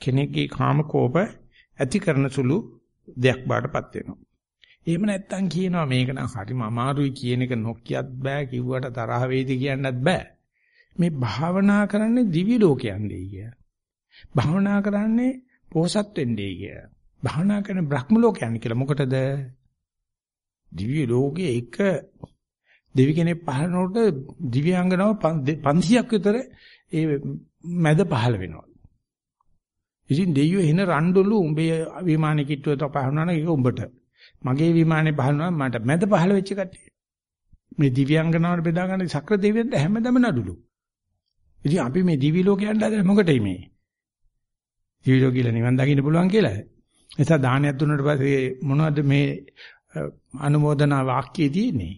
කෙනෙක්ගේ කාම කෝප ඇති කරන සුළු දෙයක් බාටපත් වෙනවා. එහෙම නැත්තම් කියනවා මේක නම් හරිම අමාරුයි කියන එක නොකියත් බෑ කිව්වට තරහ වේද කියන්නත් බෑ. මේ භාවනා කරන්නේ දිවි ලෝකයන්දී කිය. භාවනා කරන්නේ පෝසත් වෙන්නේ කිය. භාවනා කරන බ්‍රහ්ම ලෝකයන් කියලා මොකටද? දිව්‍ය ලෝකයේ එක දෙවි කෙනෙක් පහළනකොට දිව්‍යාංගනාව 500ක් විතර ඒ මැද පහළ වෙනවා. ඉතින් දෙයියෝ එන රණ්ඩොලු උඹේ විමානේ කිට්ටුව තපහනවා නම් ඒක උඹට. මගේ විමානේ පහළනවා මට මැද පහළ වෙච්ච කට්ටිය. මේ දිව්‍යාංගනාවට බෙදා ගන්න සක්‍ර දෙවියන්ට හැමදම නඩුලු. ඉතින් අපි මේ දිවි ලෝකේ යන්න හදන්නේ මොකටයි මේ? ජීවිතෝ කියලා නිවන් දකින්න පුළුවන් කියලා. ඒ නිසා දානයක් දුන්නට පස්සේ මොනවද මේ අනුමೋದනා වාක්‍යයේ තියෙන්නේ?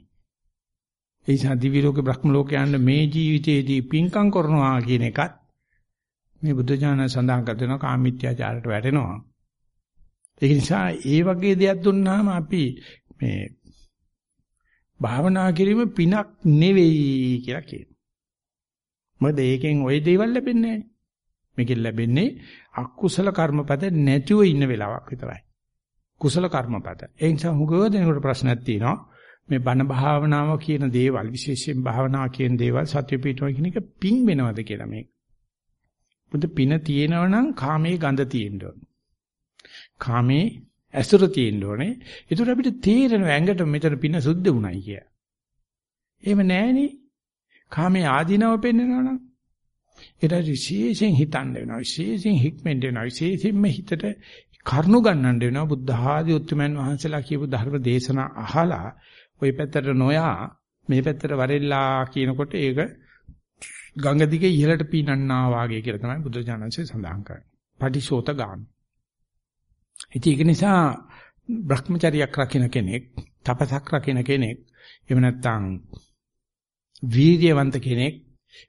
ඒ නිසා දිවි ලෝක බ්‍රහ්ම ලෝක යන මේ ජීවිතයේදී පින්කම් කරනවා කියන එකත් මේ බුද්ධ ඥාන සඳහන් කර දෙනවා කාමීත්‍යාචාරයට වැටෙනවා. ඒ නිසා ඒ වගේ දෙයක් දුන්නාම අපි මේ භාවනා කිරීම පිනක් නෙවෙයි කියලා කියනවා. මොකද ඒකෙන් ওই දේවල් ලැබෙන්නේ නැහැ. මේකෙන් ලැබෙන්නේ අකුසල කර්මපද නැතිව ඉන්න වෙලාවක් විතරයි. කුසල කර්මපද. ඒ නිසා හුඟව දෙනකොට ප්‍රශ්නයක් තියෙනවා. මේ බණ භාවනාව කියන දේවල් විශේෂයෙන් භාවනා කියන දේවල් සත්‍ය පිටුව කියන එක පිං වෙනවද කියලා මේක. බුදු පින තියෙනවා නම් කාමයේ ගඳ තියෙන්න ඕන. කාමේ ඇසුර තියෙන්න ඕනේ. ඒතර අපිට තේරෙනවා ඇඟට මෙතන පින සුද්ධ වුණයි කිය. එහෙම නැහෙනේ. කාමේ ආධිනව පෙන්නනවනම් ඒට විශේෂයෙන් හිතන්න වෙනවා. විශේෂයෙන් හික්මෙන් වෙනවා. විශේෂයෙන්ම හිතට කරුණු ගන්නන්න වෙනවා. බුද්ධ ආදී උතුමන් වහන්සේලා කියපු ධර්ම දේශනා අහලා ওই පැත්තට නොයා මේ පැත්තට වරෙල්ලා කියනකොට ඒක ගංග දිගේ ඉහළට පීනන්නා වාගේ කියලා තමයි බුද්ධ ඥානසේ සඳහන් කරන්නේ. පටිශෝත ගාන. ඉතින් ඒක නිසා Brahmacharyaක් රකින්න කෙනෙක්, තපසක් රකින්න කෙනෙක්, එහෙම නැත්නම් වීර්යවන්ත කෙනෙක්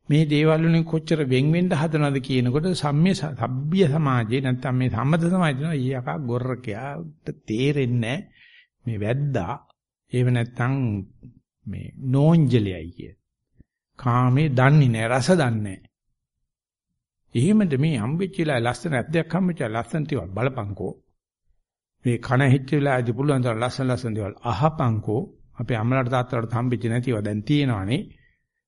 මේ දේවල් වලින් කොච්චර වෙන් වෙන්න හදනවද කියනකොට සම්ම්‍ය සભ્ય සමාජේ නැත්නම් මේ සම්මත සමාජේ නෝ ඊයකා ගොර්රකයා තේරෙන්නේ මේ වැද්දා එහෙම නැත්නම් මේ නෝන්ජලයි කිය. කාමේ දන්නේ නැහැ රස දන්නේ නැහැ. එහෙමද මේ හම්බෙච්චිලා ලස්සන ඇද්දයක් හම්බෙච්චා ලස්සන තියවල් බලපංකෝ. මේ කන හිච්චිලාදී පුළුවන් තරම් ලස්සන ලස්සන දේවල් අහපංකෝ. අපේ අම්මලාට තාත්තලාට හම්බෙච්ච නැතිව දැන් තියෙනවානේ.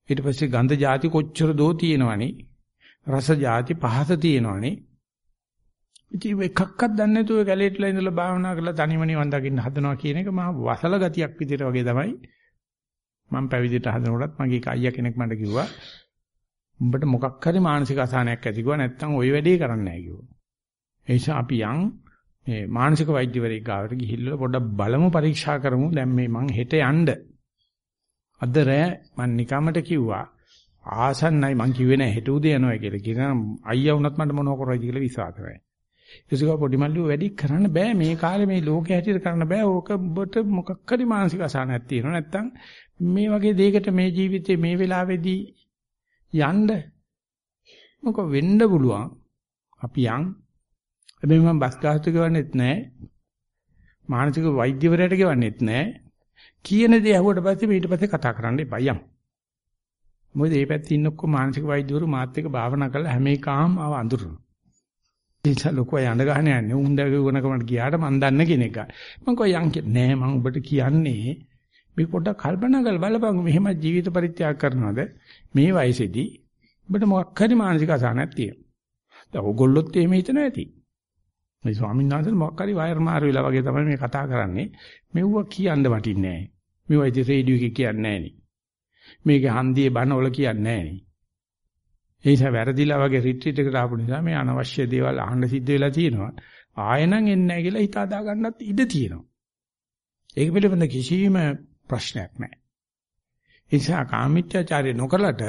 ඊට පස්සේ ගන්ධ જાති කොච්චර දෝ තියෙනවනේ. රස જાති පහස තියෙනවනේ. ඉතින් එකක්වත් දන්නේ නැතුව කැලේටලා ඉඳලා භාවනා කරලා තනිම නිවන් දකින්න හදනවා කියන එක මහා වසල ගතියක් විදිහට වගේ තමයි මම පැවිදිට හදනකොටත් මගේ අයියා කෙනෙක් මට කිව්වා උඹට මොකක් හරි මානසික අසහනයක් ඇති ගියා නැත්නම් ওই වැඩේ කරන්න නැහැ කිව්වා. ඒ නිසා අපි යන් මේ මානසික වෛද්‍යවරයෙක් ගාවට ගිහිල්ලා පොඩ්ඩක් බලමු පරීක්ෂා කරමු දැන් මේ මං හෙට යන්න අද රෑ මං නිකමට කිව්වා ආසන්නයි මං කිව්වේ නැහැ හෙට උදේ යනවා කියලා. කියන අයියා වුණත් මට මොනව කරයිද කියලා විශ්වාස කරයි. ඒසක පොඩි මල්ලි වැඩි කරන්න බෑ මේ කාලේ මේ ලෝකේ හැටියට කරන්න බෑ. ඕක ඔබට මොකක් හරි මානසික අසහනයක් තියෙනවා. නැත්නම් මේ වගේ දෙයකට මේ ජීවිතේ මේ වෙලාවේදී යන්න මොක වෙන්න පුළුවන් අපි යන් හැබැයි මම බස් ගාස්තු ගෙවන්නෙත් නැහැ මානසික වෛද්‍යවරයාට ගෙවන්නෙත් නැහැ කියන දේ අහුවට පස්සේ ඊට පස්සේ කතා කරන්න එපා යම් මොකද මේ පැත්තේ ඉන්න ඔක්කොම මානසික වෛද්‍යවරු මාත් එක්ක භාවනා කරලා හැම එකම ආව අඳුරනවා. ඒ නිසා ලොකෝ යන්න ගහන යන්නේ උන්දගේ උගනකමට ගියාට මම දන්න කෙනෙක්. මම කෝ යන් නෑ මම ඔබට කියන්නේ මේ පොඩ්ඩක් කල්පනා කරලා බලපන් මෙහෙම ජීවිත පරිත්‍යාග කරනවද මේ වයසේදී ඔබට මොකක් හරි මානසික අසහනයක් තියෙනවා. දැන් ඕගොල්ලොත් එහෙම හිතනවා ඇති. මේ ස්වාමීන් වහන්සේ මොකක් හරි වයර් මාරු වෙලා වගේ තමයි මේ කතා කරන්නේ. මෙව්ව කියන්න වටින්නේ නැහැ. මේවා ඉතින් රේඩියෝ එකේ කියන්නේ නැහැ නේ. මේකේ හන්දියේ බනවල කියන්නේ නැහැ නේ. ඒ නිසා වැරදිලා වගේ රිට්‍රීට් එකට ආපු නිසා මේ අනවශ්‍ය දේවල් අහන්න සිද්ධ වෙලා තියෙනවා. ආයෙනම් එන්නේ නැහැ කියලා හිත හදා ගන්නත් ඉඩ තියෙනවා. ඒක පිළිබඳ කිසිම ප්‍රශ්නයක් නැහැ. ඒ නිසා කාමීත්‍යාචාරය නොකලට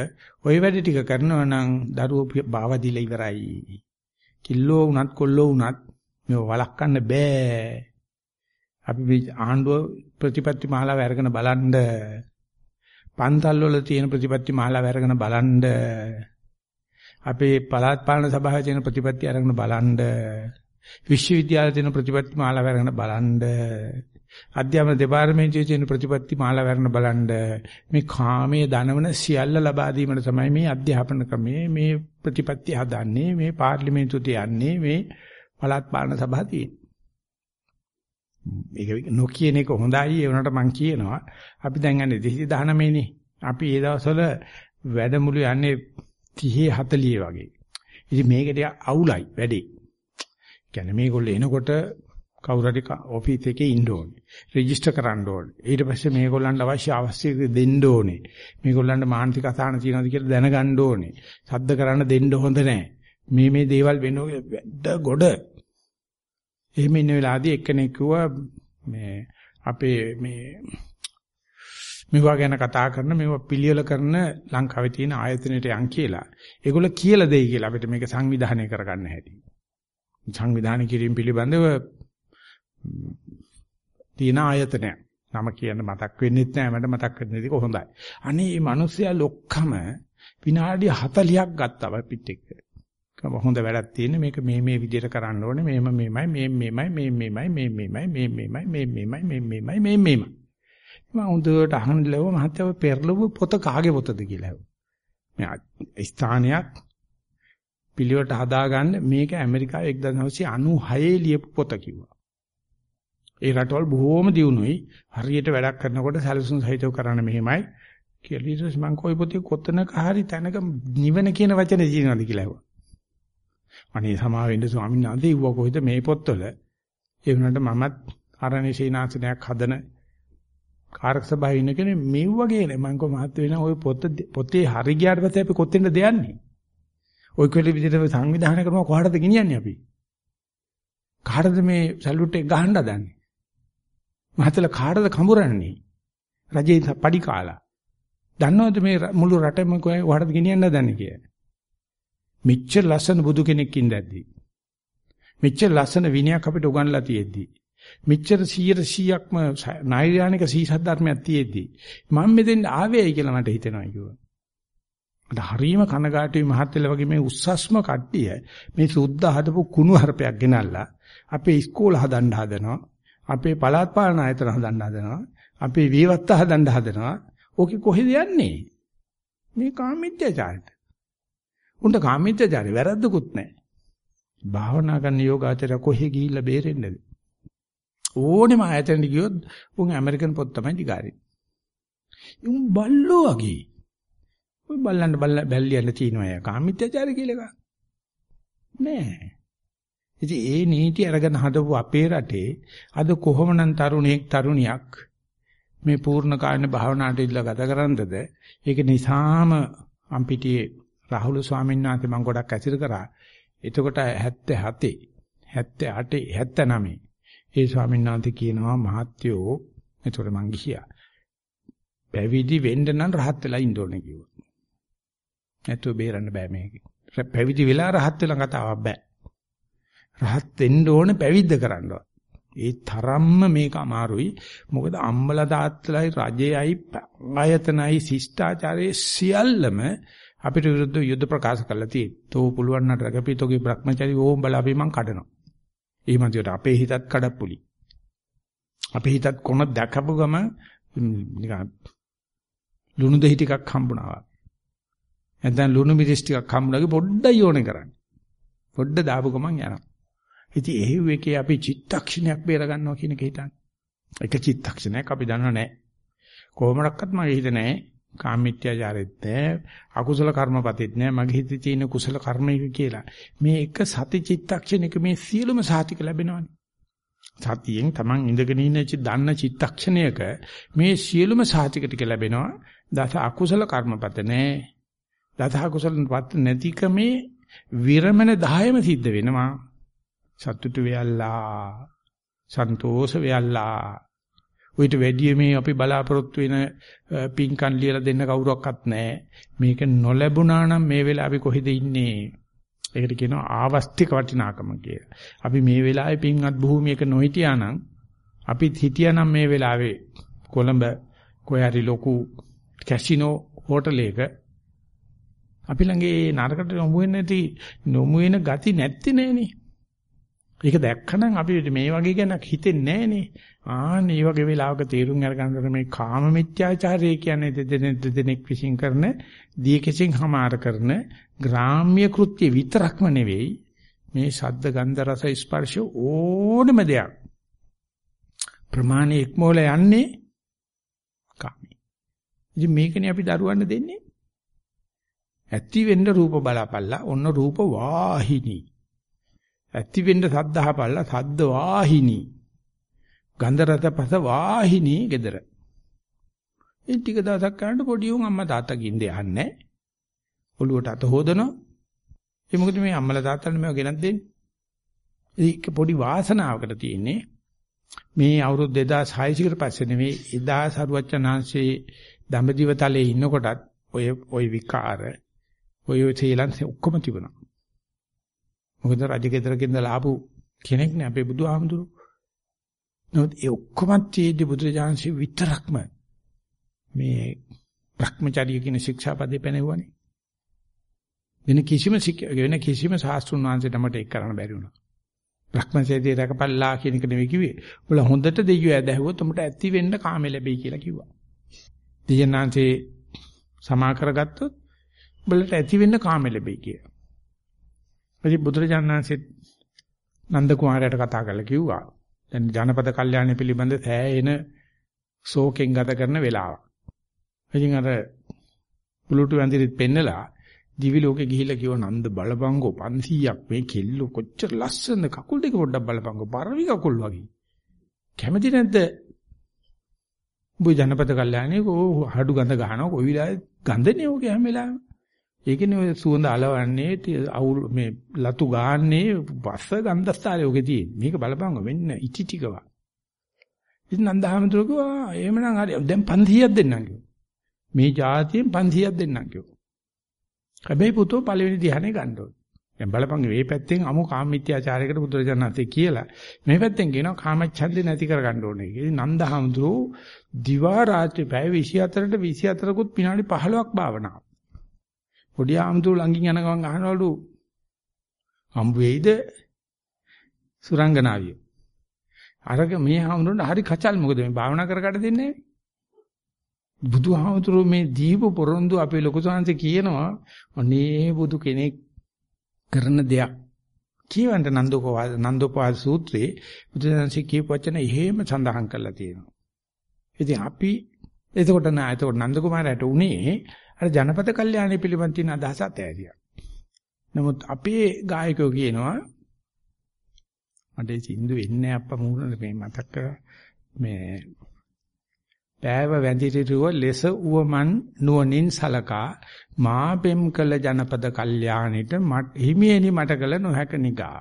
ওই වැඩ ටික කරනවා නම් දරුවෝ බාව දීලා ඉවරයි. කිල්ලෝ වුණත් කොල්ලෝ වුණත් මේව වළක්වන්න බෑ. අපි මේ ආණ්ඩුව ප්‍රතිපත්ති මාලාව අරගෙන බලන්න. පන්තල් වල තියෙන ප්‍රතිපත්ති මාලාව අරගෙන බලන්න. අපේ පළාත් පාලන සභාවේ තියෙන ප්‍රතිපත්ති අරගෙන බලන්න. විශ්වවිද්‍යාලයේ තියෙන ප්‍රතිපත්ති මාලාව අරගෙන බලන්න. අධ්‍යාපන දෙපාර්තමේන්තුවේ තියෙන ප්‍රතිපත්ති මාලා වර්ණ බලන්න මේ කාමයේ දනවන සියල්ල ලබා දීමට තමයි මේ අධ්‍යාපන ක්‍රමයේ මේ ප්‍රතිපත්ති හදන්නේ මේ පාර්ලිමේන්තුවට යන්නේ මේ පළාත් පාලන සභාව තියෙන්නේ මේක නොකියන එක හොඳයි ඒ වුණාට මම කියනවා අපි දැන් යන්නේ 2019 නේ අපි ඒ දවස්වල වැඩමුළු යන්නේ 30 40 වගේ ඉතින් මේකට අවුලයි වැඩි කියන්නේ මේගොල්ලෝ එනකොට කවුරු හරි ඔෆිස් එකේ ඉන්න ඕනේ. රෙජිස්ටර් කරන්න ඕනේ. ඊට පස්සේ මේගොල්ලන්ට අවශ්‍ය අවශ්‍ය දෙන්න ඕනේ. මේගොල්ලන්ට මානසික අසහන තියෙනවද කියලා දැනගන්න ඕනේ. සද්ද කරන්න දෙන්න හොඳ නැහැ. මේ මේ දේවල් වෙනෝ වැඩ ගොඩ. එහෙම ඉන්න වෙලාවදී එක්කෙනෙක් කිව්වා මේ අපේ මේ මේවා ගැන කතා කරන මේවා පිළියෙල කරන ලංකාවේ තියෙන ආයතනයට යන් කියලා. ඒගොල්ලෝ කියලා දෙයි කියලා අපිට මේක සංවිධානය කරගන්න හැටි. සංවිධානය කිරීම පිළිබඳව තියෙන ආයතනයක්. නම කියන්න මතක් වෙන්නෙත් නෑ මට මතක් වෙන්නේ ඉතින් හොඳයි. අනේ මේ මිනිස්සයා ලොක්කම විනාඩි 40ක් ගත්තා පිට එක්ක. හොඳ වැඩක් තියෙන මේක මේ මේ විදිහට කරන්න ඕනේ මේම මේමයි මේ මේමයි මේ මේමයි මේ මේමයි මේ මේමයි මේ මේමයි මේ මේමයි මේ මේමයි මම හොඳට අහන්න ලැබුව මහත්තයා පෙරළුව පොත කාගේ පොතද කියලා මේ ස්ථානයක් පිළිවෙලට හදාගන්න මේක ඇමරිකාවේ 1996 ලියපු පොත කිව්වා ඒ රටවල් බොහෝම දියුණුයි. හරියට වැඩක් කරනකොට සැලසුම් සහිතව කරන්න මෙහෙමයි. කියලා ඊට පස්සේ මං කොයි පොතේ කොතනක හරි තැනක නිවන කියන වචනේ තියෙනවද කියලා ඇහුවා. අනේ සමා වෙන්න ස්වාමීන් වහන්සේ ඉවුව කොහෙද මේ පොත්වල? ඒ වුණාට මමත් අරණේ සීනාසනයක් හදන කාර්ක සභාවේ ඉන්න කෙනෙක් මේ වගේ නේ මං කො මහත් වෙන ওই පොත පොතේ හරි ගියාට පස්සේ අපි කොතෙන්ද දෙන්නේ? ওই කෙලි විදිහට සංවිධානය කරනවා කොහටද ගෙනියන්නේ අපි? කාටද මේ සැලුට් එක ගහන්න හදන්නේ? මහතල කාටද කඹරන්නේ? රජේ පඩි කාලා. දන්නවද මේ මුළු රටම කොහේ වහටද ගෙනියන්න දන්නේ කියලා? මෙච්චර ලස්සන බුදු කෙනෙක් ඉඳද්දි. මෙච්චර ලස්සන විනයක් අපිට උගන්ලා තියෙද්දි. මෙච්චර 100%ක්ම නෛර්යානික සීසත් ධර්මයක් තියෙද්දි. මම මෙතෙන් ආවේයි කියලා මට හිතෙනවා කිව්වා. මට හරීම කනගාටුයි මහත්වල වගේ මේ උස්සස්ම කට්ටිය මේ සුද්ධ හදපු කුණු හරපයක් ගෙනල්ලා අපේ ඉස්කෝල හදන්න හදනවා. අපේ පළාත් පාලන ආයතන හදන්න හදනවා. අපේ විවත්ත හදන්න හදනවා. ඕකේ කොහෙද යන්නේ? මේ කාමීත්‍යචාරයට. උන්ට කාමීත්‍යචාරය වැරද්දකුත් නැහැ. භාවනා කරන යෝගාචරය කොහෙ ගිහිල්ලා බේරෙන්නේද? ඕනෙම ආයතනෙට ගියොත් උන් ඇමරිකන් පොත් තමයි දිගාරින්. උන් බල්ලෝ වගේ. ඔය බල්ලන්ට බැල්ලියන්න තියනවා කාමීත්‍යචාරය කියලා එකක්. නෑ. ඉතින් ඒ නීති අරගෙන හදපු අපේ රටේ අද කොහොමනම් තරුණෙක් තරුණියක් මේ පූර්ණ කායන භාවනාවට ඉල්ල ගත කරන්නද ඒක නිසාම අම්පිටියේ රාහුල ස්වාමීන් වහන්සේ මම ගොඩක් ඇසිර කරා. එතකොට 77 78 79 ඒ ස්වාමීන් වහන්සේ කියනවා මහත්යෝ එතකොට මං ගියා පැවිදි වෙන්න නම් රහත් වෙලා ඉන්න ඕනේ කිව්වා. නැතුව බේරන්න බෑ මේක. පැවිදි වෙලා රහත් වෙලා කතාවක් බෑ. රහත් වෙන්න ඕන පැවිද්ද කරන්නවත්. ඒ තරම්ම මේක අමාරුයි. මොකද අම්මලා තාත්තලායි රජයයි ආයතනයි ශිෂ්ටාචාරයේ සියල්ලම අපිට විරුද්ධ යුද්ධ ප්‍රකාශ කරලා තියෙන්නේ. තෝ පුළුවන් නට රගපිතෝගේ භ්‍රමචාරි ඕම් බලාපි මං කඩනවා. ඒ මන්දියට අපේ හිතත් කඩප්පුලි. අපේ හිතත් කොන දැකපු ගම නිකන් ලුණු දෙහි ටිකක් හම්බුණා. නැත්නම් ලුණු මිරිස් ටිකක් හම්බුනගේ පොඩ්ඩයි ඕනේ කරන්නේ. පොඩ්ඩ දාපු ගමන් යනවා. ඉතින් එහෙව් එකේ අපි චිත්තක්ෂණයක් බේර ගන්නවා කියන එක හිතන්නේ. එක චිත්තක්ෂණයක් අපි දන්නව නැහැ. කොහොමඩක්වත් මගේ හිත නැහැ. කාමීත්‍යාචාරෙත් නැහැ. අකුසල කර්මපතෙත් නැහැ. මගේ හිතේ තියෙන කුසල කර්මයක කියලා. මේ එක සති චිත්තක්ෂණයක මේ සියලුම සාතික ලැබෙනවනේ. සතියෙන් Taman ඉඳගෙන ඉන්න දන්න චිත්තක්ෂණයක මේ සියලුම සාතික ටික ලැබෙනවා. දස අකුසල කර්මපත නැහැ. දස අකුසල පත නැතිකමේ විරමණ 10ම සිද්ධ වෙනවා. සතුටු වෙයල්ලා. සන්තෝෂ වෙයල්ලා. උවිත වැඩි මේ අපි බලාපොරොත්තු වෙන පින්කම් ලියලා දෙන්න කවුරක්වත් නැහැ. මේක නොලැබුණා නම් මේ වෙලාවේ අපි කොහෙද ඉන්නේ? ඒකට කියනවා ආවස්තික වටිනාකම කියලා. අපි මේ වෙලාවේ පින්වත් භූමියක නොහිටියා නම් අපිත් හිටියා නම් මේ වෙලාවේ කොළඹ කොහරි ලොකු කැසිනෝ හෝටලයක අපි ළඟ ඒ නරකට යොමු වෙන්නේ නැති නොමු වෙන ගති නැත්තේ නෑනේ. ඒක දැක්කනම් අපි මේ වගේ ගැන හිතෙන්නේ නෑනේ. ආන් මේ වගේ වෙලාවක තීරුම් අරගන්නකොට මේ කාම මිත්‍යාචාරය කියන්නේ දෙදෙනෙක් දෙදෙනෙක් විශ්ින් කරන දීකෙසින් හමාර කරන ග්‍රාම්‍ය කෘත්‍ය විතරක්ම නෙවෙයි මේ ශබ්ද ගන්ධ රස ස්පර්ශ ඕනම දෙයක් ප්‍රමාණය ඉක්මවල යන්නේ කාමී. ඉතින් මේකනේ අපි දරුවන්න දෙන්නේ. ඇති වෙන්න රූප බලාපල්ලා ඔන්න රූප වාහිනී. ඇති වෙන්න සද්ද අහපල්ලා සද්ද වාහිනී. ගන්ධ රස පස වාහිනී gedara. ඒ ටික දවසක් කරනකොට පොඩි උන් අම්මා තාත්තා කින්දේ යන්නේ. ඔළුවට අත හොදනවා. ඒ මොකද මේ අම්මලා තාත්තලා මේව ගෙනත් දෙන්නේ. ඒක පොඩි වාසනාවකට තියෙන්නේ. මේ අවුරුදු 2600 කට පස්සේ නෙවෙයි එදා සරුවච්චනාංශේ දඹදිව තලයේ ඉන්නකොටත් ඔය ඔය විකාර ඔය තේලන් ඔක්කොම තිබුණා. මොකද රජගෙදරකින්ද ලාපු කෙනෙක් නේ අපේ බුදුහාමුදුරු. නමුත් ඒ ඔක්කොම තියේදී බුදුරජාන්සේ විතරක්ම මේ භ්‍රමචර්ය කියන ශික්ෂාපදේ පැනෙවුවානේ. වෙන කිසිම වෙන කිසිම ශාස්ත්‍රුන් වහන්සේට මට ඒක කරන්න බැරි වුණා. භ්‍රමචර්යය රැකපල්ලා කියන එක නෙවෙයි කිව්වේ. උඹලා හොඳට දෙයියෝ ඇදහුවොත් උඹට ඇති වෙන්න කාමෙ ලැබෙයි කියලා කිව්වා. දෙයනාන්සේ සමා කරගත්තොත් උඹලට ඇති වෙන්න කාමෙ ලැබෙයි කියලා. ඉතින් බුදුරජාණන්සෙත් නන්ද කුමාරයාට කතා කරලා කිව්වා. දැන් ජනපද කල්යාණය පිළිබඳ සෑහෙන ශෝකෙන් ගත කරන වෙලාව. ඉතින් අර පුලුටු වැඳිරිත් පෙන්නලා දිවි ලෝකේ ගිහිල්ලා කිව්ව නන්ද බලපංගෝ 500ක් මේ කෙල්ල කොච්චර ලස්සනද කකුල් දෙක පොඩ්ඩක් බලපංගෝ පරවි කකුල් වගේ. කැමති නැද්ද? උඹ ජනපද කල්යාණේ කෝ හඩු ගඳ ගහනවා කොයි වෙලාවෙ ගඳනේ ඔගේ හැම වෙලාවෙම. ඒකනේ ඔය සුවඳ අලවන්නේ අවුල් මේ ලතු ගාන්නේ බස්ස ගන්ධස්තරේ ඔගේ තියෙන. මේක බලපංග වෙන්න ඉටි ටිකවා. ඉතින් නන්දහමතුරු කිව්වා එහෙමනම් හරි දැන් 500ක් දෙන්නම් කිව්වා. මේ જાතියෙන් 500ක් දෙන්නම් කිව්වා. හැබැයි පුතෝ පළවෙනි ධ්‍යානෙ ගන්න ඕනේ. දැන් බලපං මේ පැත්තෙන් අමු කාමීත්‍යාචාරයකට බුදුරජාණන්සේ කියලා මේ පැත්තෙන් කියනවා කාමච්ඡන්දේ නැති කර ගන්න ඕනේ. ඉතින් නන්දහමතුරු දිවා රාත්‍රී පැය 24ට 24කුත් විනාඩි 15ක් භාවනාව. පොඩි ආමතුරු ළඟින් යන ගමන් අහනවලු හම්බ වෙයිද සුරංගනාවිය. අරග මේ ආමතුරුන්ට හරි කචල් මොකද මේ භාවනා කරකට දෙන්නේ බුදුහාමුදුරුවෝ මේ දීප පොරොන්දු අපේ ලොකු සංහසේ කියනවා අනේ බුදු කෙනෙක් කරන දෙයක් කියවන්ට නන්දෝපවාද නන්දෝපවාද සූත්‍රයේ බුදුසසුන කියපු වචන එහෙම සඳහන් කරලා තියෙනවා. ඉතින් අපි එතකොට නෑ එතකොට නන්ද කුමාරයාට උනේ අර ජනපද කල්යාණය පිළිබඳ තියෙන අදහස ඇතෑරියා. නමුත් අපේ ගායකයෝ කියනවා මට සින්දු එන්නේ අප්පා මූණ මේ මතක මේ පෑව වැඳිරිරුව ලෙස උවමන් නුවණින් සලකා මා පෙම් කළ ජනපද කල්යාණිට හිමියනි මට කළ නොහැක නිගා.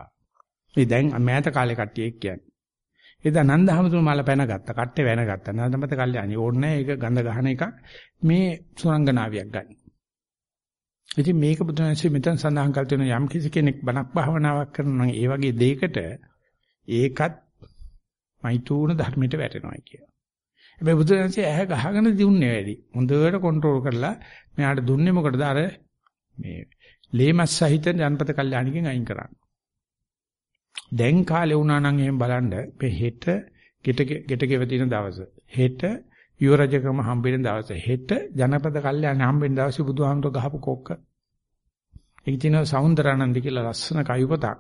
මේ දැන් මෑත කාලේ කට්ටිය කියන්නේ. එදා නන්දහමතුමා මල පැන ගත්තා. කට්ටේ වැන ගත්තා. නන්දමත කල්යාණි ඕනේ ඒක ගඳ ගහන එක මේ සුරංගනාවියක් ගන්න. ඉතින් මේක බුදුන්සේ මෙතන සඳහන් කර තියෙන යම් කිසි කෙනෙක් බණක් භාවනාවක් කරනවා නම් ඒ වගේ දෙයකට ඒකත් මෛතුන ධර්මයට වැටෙනවා කියලා. හැබැයි බුදුන්සේ ඇහැ ගහගෙන දිනුන්නේ වැඩි. හොඳට කන්ට්‍රෝල් කරලා මෙයාට දුන්නේ මොකටද අර මේ ලේමස් සහිත ජනපත කල්යාණිකෙන් අයින් කරන්න. දැන් කාලේ වුණා නම් එහෙම බලන්න මේ හෙට ගෙට ගෙට ගෙවදින දවස. හෙට යුව රජකම හම්බෙන දවස. හෙට ජනපද කල්යාණ හම්බෙන දවසේ බුදුහාමුදුර ගහපු කොක්ක ඒක තියෙනවා සෞන්දරානන්ද කියලා ලස්සන කයුපතක්.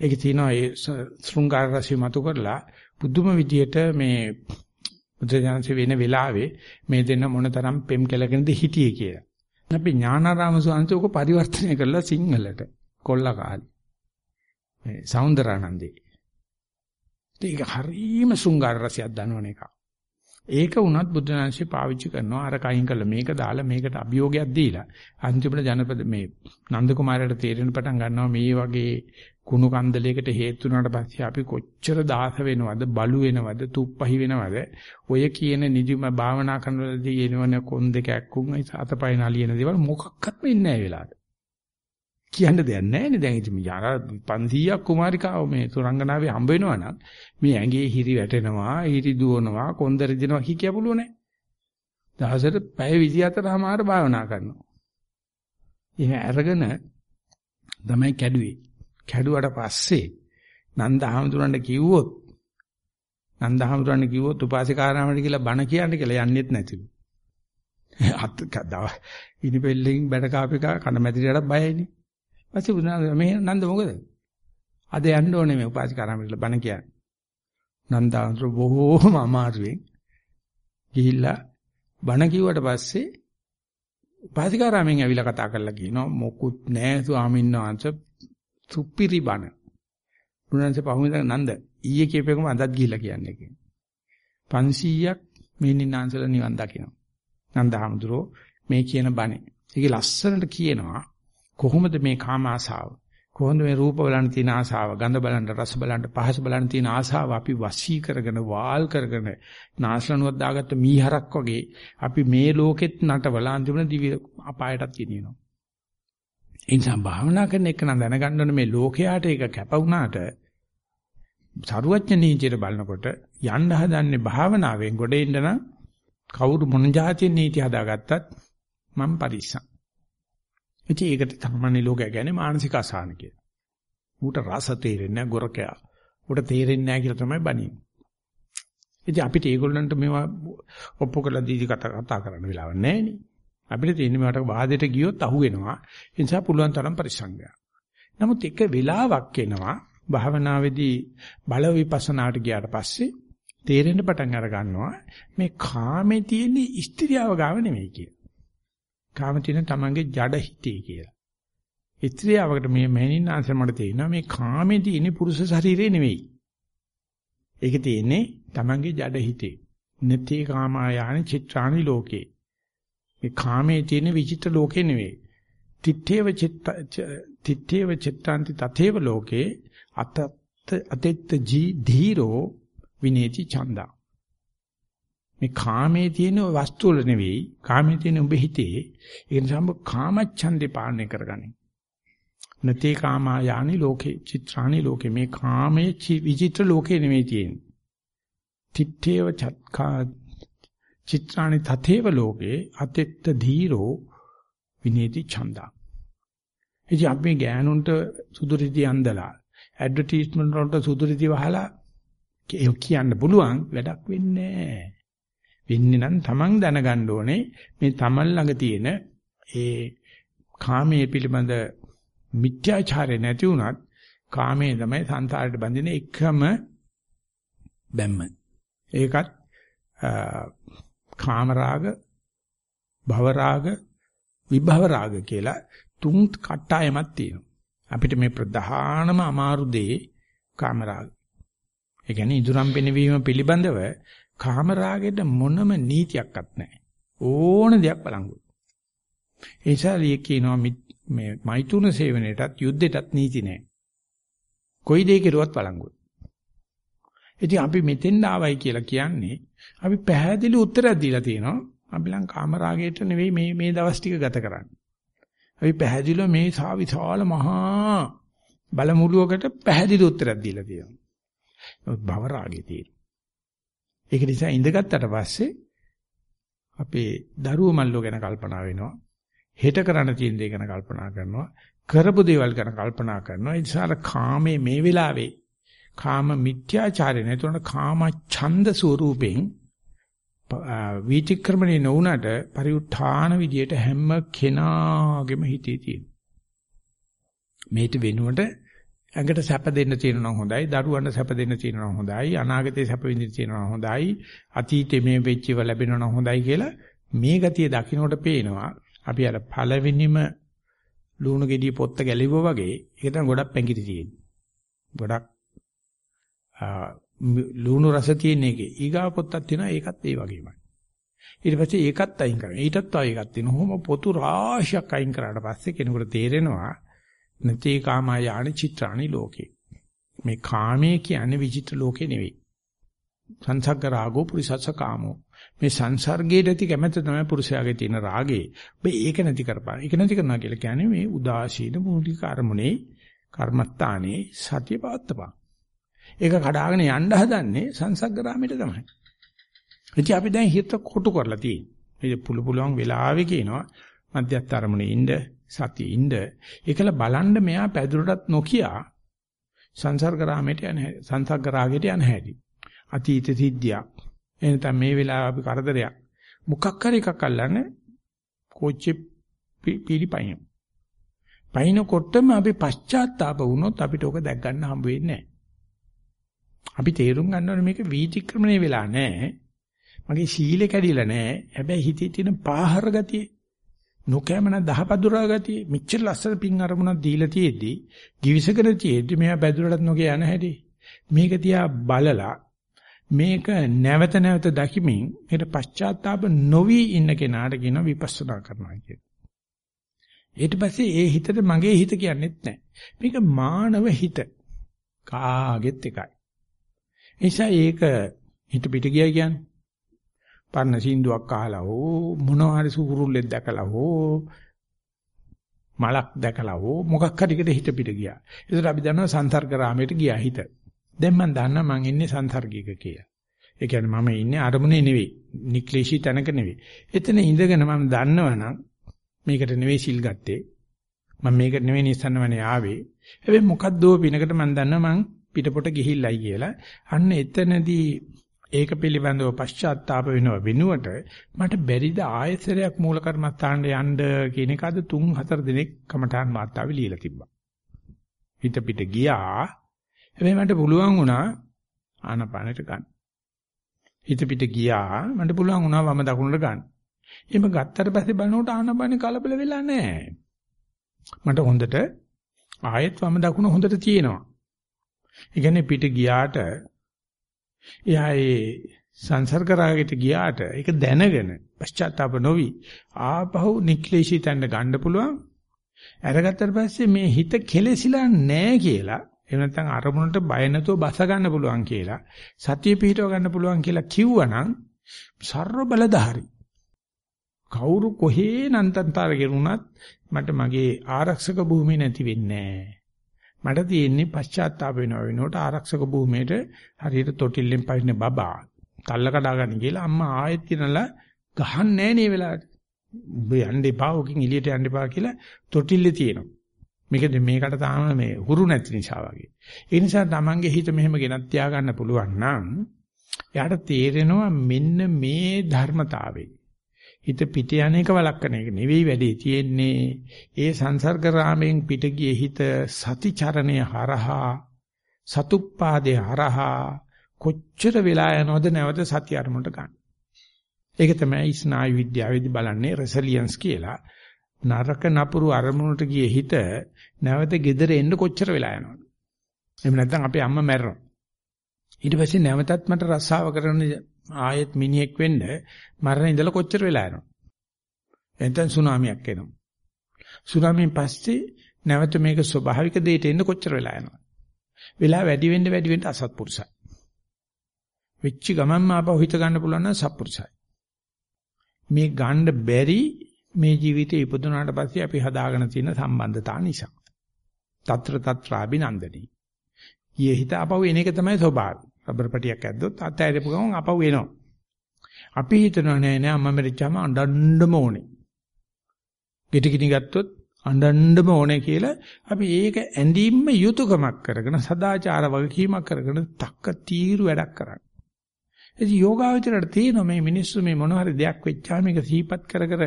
ඒක තියෙනවා ඒ ශෘංගාර රසය මතු කරලා පුදුම විදියට මේ බුද්ධජනක වෙන වෙලාවේ මේ දෙන්න මොනතරම් පෙම් කැලගෙනද හිටියේ කියලා. අපි ඥානාරාම සුවන්තෝක පරිවර්තනය කරලා සිංහලට කොල්ල කාලේ. මේ සෞන්දරානන්දේ. ඒක හරීම ශෘංගාර රසයක් දනවන එකක්. ඒක වුණත් බුද්ධාංශේ පාවිච්චි කරනවා අර කයින් කළා මේක දාලා මේකට අභියෝගයක් දීලා අන්තිමට ජනපද මේ නන්ද කුමාරයට තේරෙන පටන් ගන්නවා මේ වගේ කුණු කන්දලයකට හේතු වුණාට පස්සේ අපි කොච්චර දාස වෙනවද බලු වෙනවද තුප්පහි වෙනවද ඔය කියන නිදිම භාවනා කරනදී එනවන කොන් දෙක ඇක්කුම් අතපය නලියන දේවල් මොකක්වත්ම ඉන්නේ නැහැ වෙලාවට කියන්න දෙයක් නැහැ නේ දැන් ඉතින් යාර 500ක් කුමාරිකාව මේ සුරංගනාවේ හම්බ වෙනවා නම් මේ ඇඟේ හිරි වැටෙනවා හිරි දුවනවා කොන්ද රිදෙනවා කි කිය පුළුව නැහැ දවසට පැය 24මාර භාවනා කරනවා එහෙම අරගෙන තමයි කැඩුවේ කැඩුවට පස්සේ නන්දහමතුරන්ට කිව්වොත් නන්දහමතුරන්ට කිව්වොත් උපාසිකාරාමයට කියලා බණ කියන්න කියලා යන්නෙත් නැතිලු. අත් කදා ඉනිපෙල්ලෙන් බඩ කාපිකා කන මැදිරියට බයයිනේ. ඊපස්සේ බුදුනාම මේ නන්ද මොකද? අද යන්න ඕනේ මේ උපාසිකාරාමයට කියලා බණ කියන්න. නන්දහමතුර බොහෝම අමාරුවෙන් ගිහිල්ලා බණ කිව්වට පස්සේ උපාසිකාරාමෙන් ඇවිල්ලා කතා කරලා කියනවා මොකුත් නැහැ ස්වාමීන් වහන්සේ සුපිරි බණ. බුදුන්සේ පහුවෙන්ද නන්ද ඊයේ කියපේකම අදත් ගිහිල්ලා කියන්නේ කියන්නේ. 500ක් මේ නින්නාන්සල නිවන් දකිනවා. නන්දහමඳුරෝ මේ කියන බණේ. ඒකේ ලස්සනට කියනවා කොහොමද මේ කාම ආසාව? කොහොමද මේ රූප බලන්න තියෙන ආසාව? ගඳ බලන්න රස බලන්න පහස බලන්න තියෙන ආසාව අපි වශී කරගෙන වාල් කරගෙන නාශලනුවක් දාගත්ත මීහරක් වගේ අපි මේ ලෝකෙත් නටවලා අන්තිම දිවි අපායටත් ගෙනියනවා. ඒ නිසා භාවනා කරන එක නම් දැනගන්න ඕනේ මේ ලෝකයට ඒක කැප වුණාට සරුවඥ නීතියට බලනකොට යන්න හදන්නේ භාවනාවෙන් ගොඩ එන්න නම් කවුරු මොන જાතිය නීති හදාගත්තත් මම පරිස්සම්. ඉතින් ඒකට සාමාන්‍ය ලෝකයා කියන්නේ මානසික අසහන කියලා. ඌට රස තේරෙන්නේ නැහැ ගොරකයා. ඌට තේරෙන්නේ නැහැ කියලා තමයි බණින්නේ. ඉතින් අපිට ඒගොල්ලන්ට මේවා ඔප්පු කරලා දීදි කතා කතා කරන්න වෙලාවක් නැහැ නේ. අපිට තියෙන්නේ මේකට වාදයට ගියොත් අහු වෙනවා. ඒ නිසා පුළුවන් තරම් පරිස්සම් නමුත් එක වෙලාවක් එනවා භාවනාවේදී බල විපස්සනාට ගියාට පස්සේ තේරෙන්න පටන් අර ගන්නවා මේ කාමේ තියෙන ස්ත්‍රියව ගාව නෙමෙයි කිය. කාම තියෙන තමන්ගේ ජඩ හිතේ කියලා. ස්ත්‍රියවකට මේ මෑණින් ආශ්‍රමයට තේිනවා මේ කාමේ තියෙන පුරුෂ ශරීරේ නෙමෙයි. ඒක තියෙන්නේ තමන්ගේ ජඩ හිතේ. නති කාමායානි චිත්‍රානි ලෝකේ. මේ කාමයේ තියෙන විචිත්‍ර ලෝකේ නෙවෙයි. තිත්තේව චිත්ත තිත්තේව චිත්තාන්ති තතේව ලෝකේ අත අතෙත් ජී ධීරෝ විනේති ඡන්දා. මේ කාමයේ තියෙන වස්තු වල නෙවෙයි කාමයේ තියෙන ඔබ හිතේ ඒ නිසා ඔබ කාමච්ඡන්දේ පාලනය කරගනින්. නතේ කාමා යानी ලෝකේ චිත්‍රානි ලෝකේ මේ කාමයේ විචිත්‍ර ලෝකේ නෙවෙයි තියෙන්නේ. තිත්තේව චත්කා චිත්‍රානි තතේව ලෝකේ අතෙත්ත ධීරෝ විනේති ඡන්දා. එදී අපි ගෑනුන්ට සුදුරිදි අන්දලා ඇඩ්වර්ටයිස්මන්ට් වලට සුදුරිදි වහලා කියන්න පුළුවන් වැඩක් වෙන්නේ නැහැ. වෙන්නේ නම් Taman දැනගන්න ඕනේ මේ Taman ළඟ තියෙන ඒ කාමයේ පිළිබඳ මිත්‍යාචාරය නැති වුණත් කාමයේ තමයි සංසාරයට බඳින එකම බැම්ම. ඒකත් කාමරාග, භවරාග, විභවරාග කියලා තුන් කට්ටායමක් තියෙනවා. අපිට මේ ප්‍රධානම අමාරු දේ කාමරාග. ඒ කියන්නේ ඉදුරම් පෙනවීම පිළිබඳව කාමරාගෙට මොනම නීතියක්වත් නැහැ. ඕන දෙයක් බලංගු. ඒ නිසා කියනවා මේ මෛතුන සේවනයේටත් යුද්ධයටත් නීති නැහැ. කොයි දෙයක කෙරුවත් බලංගු. ඉතින් අපි මෙතෙන් ආවයි කියලා කියන්නේ අපි පැහැදිලි උත්තරයක් දීලා තියෙනවා. අපි ලං කාමරාගයට නෙවෙයි මේ මේ දවස් ටික ගත කරන්නේ. අපි පැහැදිලිව මේ සා විශාල මහා බලමුළුවකට පැහැදිලි උත්තරයක් දීලා තියෙනවා. නමුත් භව රාගේ තියෙන. ඒක නිසා ඉඳගත්තට පස්සේ අපේ දරුවෝ මල්ලෝ ගැන කල්පනා වෙනවා. හෙට කරන්න තියෙන දේ ගැන කල්පනා කරනවා. කරපු දේවල් ගැන කල්පනා කරනවා. ඒ නිසා කාමයේ මේ වෙලාවේ කාම මිත්‍යාචාරය නැතුණ කාම ඡන්ද ස්වරූපෙන් වීතික්‍රමණේ නොවුනට පරිඋත්ථාන විදියට හැම කෙනාගේම හිතේ තියෙන. මේට වෙනුවට ඇඟට සැප දෙන්න තියෙනවා හොඳයි, දරුවන්ට සැප දෙන්න තියෙනවා හොඳයි, අනාගතේ සැප විඳින්න තියෙනවා හොඳයි, අතීතේ මේ වෙච්චව ලැබෙනවා හොඳයි කියලා මේ ගතිය දකින්නට පේනවා. අපි අර පළවෙනිම ලුණු ගෙඩිය පොත්ත ගැලෙවුවා වගේ ඒක තමයි ගොඩක් පැංගිරි තියෙන්නේ. ගොඩක් ලුණු රස තියෙන එකේ ඊගාව පොත්තක් තියෙනවා ඒකත් ඒ වගේමයි. ඊට පස්සේ ඒකත් අයින් කරනවා. ඊටත් තව එකක් තියෙනවා. කොහොම පොතු රාශියක් අයින් කරාට පස්සේ කෙනෙකුට තේරෙනවා නැති කාමයානි චිත්‍රානි ලෝකේ. මේ කාමයේ කියන්නේ විචිත්‍ර ලෝකේ නෙවෙයි. සංසග්ග රාගෝ පුරිසස්ස කාමෝ. මේ සංසර්ගයේ ඇති කැමැත්ත තමයි පුරුෂයාගේ තියෙන රාගේ. ඔබ ඒක නැති කරපන්. ඒක නැති කරනවා කියලා කියන්නේ මේ උදාසීන මූලික අරමුණේ කර්මත්තානේ සතිය පවත්තපන්. ඒක කඩාගෙන යන්න හදන්නේ සංසග්ගරාමයට තමයි. ඉතින් අපි දැන් හිත කොටු කරලා තියෙන්නේ. මේ පුළු පුළුවන් වෙලාවෙ කියනවා මධ්‍යස්ථ අරමුණේ ඉන්න සතියේ ඉන්න. ඒකල බලන්න මෙයා පැදුරටත් නොකිය සංසර්ගරාමයට යන හැටි. සංසග්ගරාගයට යන හැටි. අතීත සිද්ධියක්. එනතම මේ වෙලාව අපි කරදරයක්. මොකක් හරි එකක් අල්ලන්නේ කෝච්චි පිළිපයින්. පයින්කොටම අපි පශ්චාත්තාප වුණොත් අපිට ඕක දැක් ගන්න හම්බ වෙන්නේ නැහැ. අපි තේරුම් ගන්න ඕනේ මේක වීතික්‍රමණය වෙලා නැහැ. මගේ සීලේ කැඩිලා නැහැ. හැබැයි හිතේ තියෙන පාහර ගතිය නොකෑමන දහපදුරා ගතිය මෙච්චර ලස්සන පින් අරමුණක් දීලා තියෙද්දි givisagena තියෙද්දි මෙයා බැදුරටත් නොකිය යන හැටි මේක තියා බලලා මේක නැවත නැවත දකිමින් මේක පශ්චාත්තාප නොවි ඉන්න කෙනාට කියන විපස්සනා කරනවා කියන. ඊට පස්සේ ඒ හිතට මගේ හිත කියන්නේත් නැහැ. මේක මානව හිත. කාගෙත් එකයි. නිසා ඒක හිත පිට ගියා කියන්නේ. පරණ සින්දුවක් අහලා හෝ මොනවා හරි සුකුරුල්ලෙක් දැකලා හෝ මලක් දැකලා හෝ මොකක් හරි එකට හිත පිට ගියා. ඒකට අපි දන්නවා සංසර්ග රාමයට ගියා හිත. දැන් මම දන්නවා මං ඉන්නේ සංසර්ගික කියලා. ඒ කියන්නේ මම ඉන්නේ අරමුණේ නෙවෙයි. නික්ලේශී තැනක නෙවෙයි. එතන ඉඳගෙන මම දන්නවනම් මේකට නෙවෙයි සිල් ගත්තේ. මම මේකට නෙවෙයි නිස්සන්නවනේ ආවේ. හැබැයි මොකද්දෝ පිනකට මම දන්නවා මං පිටපොට ගිහිල්ලයි කියලා. අන්න එතනදී ඒක පිළිබඳව පශ්චාත්තාප වෙනව වෙනුවට මට බැරිද ආයතරයක් මූල කර්මස්ථානට යන්න කියන එක අද 3 4 දිනක් කමඨාන් වාර්තාවේ ලියලා තිබ්බා. හිත පිට ගියා. හැබැයි මට පුළුවන් වුණා ආනපානෙට ගන්න. හිත පිට ගියා මට පුළුවන් වුණා වම දකුණට ගන්න. එහෙම ගත්තට පස්සේ බලනකොට ආනපානෙ කලබල වෙලා නැහැ. මට හොඳට ආයෙත් වම දකුණ හොඳට තියෙනවා. ඒ කියන්නේ පිට ගියාට එයා ඒ සංසර්ග රාගයට ගියාට ඒක දැනගෙන පශ්චාත්තාප නොවි ආපහු නික්ලේශී තැන්න ගන්න පුළුවන්. අරගත්තට පස්සේ මේ හිත කෙලෙසිලා නැහැ කියලා එහෙම නැත්නම් අරමුණට බය නැතුව බස ගන්න පුළුවන් කියලා සතිය පිහිටව ගන්න පුළුවන් කියලා කිව්වනම් ਸਰව බලධාරි කවුරු කොහේ නන්තන්තර ගෙරුණත් මට මගේ ආරක්ෂක භූමිය නැති වෙන්නේ නැහැ මට තියෙන්නේ පශ්චාත්තාප වෙනව වෙනකොට ආරක්ෂක භූමියේට හරියට තොටිල්ලෙන් පයින්න බබා තල්ල කඩා ගන්න කියලා අම්මා ආයෙත් කියනලා ගහන්නේ නැහැ නේ වෙලාවට. උඹ යන්න එපා ඔකින් එළියට යන්න එපා කියලා තොටිල්ලේ තියෙනවා. මේකද මේකට තාම මේ හුරු නැති නිසා වගේ. ඒ නිසා Tamange හිත මෙහෙම ගෙනත් තියාගන්න පුළුවන් නම් එයාට තේරෙනවා මෙන්න මේ ධර්මතාවය. හිත පිට යන එක වළක්වන එක නෙවෙයි වැඩේ තියෙන්නේ. ඒ සංසර්ග රාමයෙන් පිට ගියේ හිත සතිචරණය හරහා සතුප්පාදේ හරහා කොච්චර වෙලා යනවද නැවත සති අරමුණට ගන්න. ඒක තමයි ස්නායු විද්‍යාවේදී බලන්නේ රෙසිලියන්ස් කියලා. නරක නපුරු අරමුණට ගියේ හිත නැවත gedere එන්න කොච්චර වෙලා යනවද? එහෙම නැත්නම් අපේ අම්මා මැරෙනවා. ඊට පස්සේ නැවතත් මට රස්සාව කරන ආයෙත් මිනිහෙක් වෙන්න මරණ ඉඳලා කොච්චර වෙලා යනවද? එතෙන් සුනාමියක් එනවා. සුනාමියෙන් පස්සේ නැවත මේක ස්වභාවික දෙයට එන්න කොච්චර වෙලා යනවද? වෙලා වැඩි වෙන්න වැඩි වෙන්න අසත්පුරුසයි. වෙච්ච ගමන්ම ආපහු හිත ගන්න පුළුවන් නම් සත්පුරුසයි. මේ ගන්න බැරි මේ ජීවිතේ ඉපදුනාට පස්සේ අපි හදාගෙන තියෙන සම්බන්ධතා නිසා. తත්‍ර తත්‍රාබිනන්දනී. ඊයේ හිත ආපහු එන එක තමයි ස්වභාවය. රබර් පටියක් ඇද්දොත් අත ඇරපු ගමන් අපව එනවා. අපි හිතනවා නෑ නෑ අම්මා මෙරිච්චාම අඬන්නම ඕනේ. ගෙට කිනි ගත්තොත් අඬන්නම ඕනේ කියලා අපි ඒක ඇඳීම්ම යුතුයකමක් කරගෙන සදාචාර වගකීමක් කරගෙන තක්ක තීරු වැඩක් කරන්නේ. ඉතින් යෝගාවචරයට තියෙනවා මේ මිනිස්සු මේ මොන හරි දෙයක් වෙච්චාම මේක සීපත් කර කර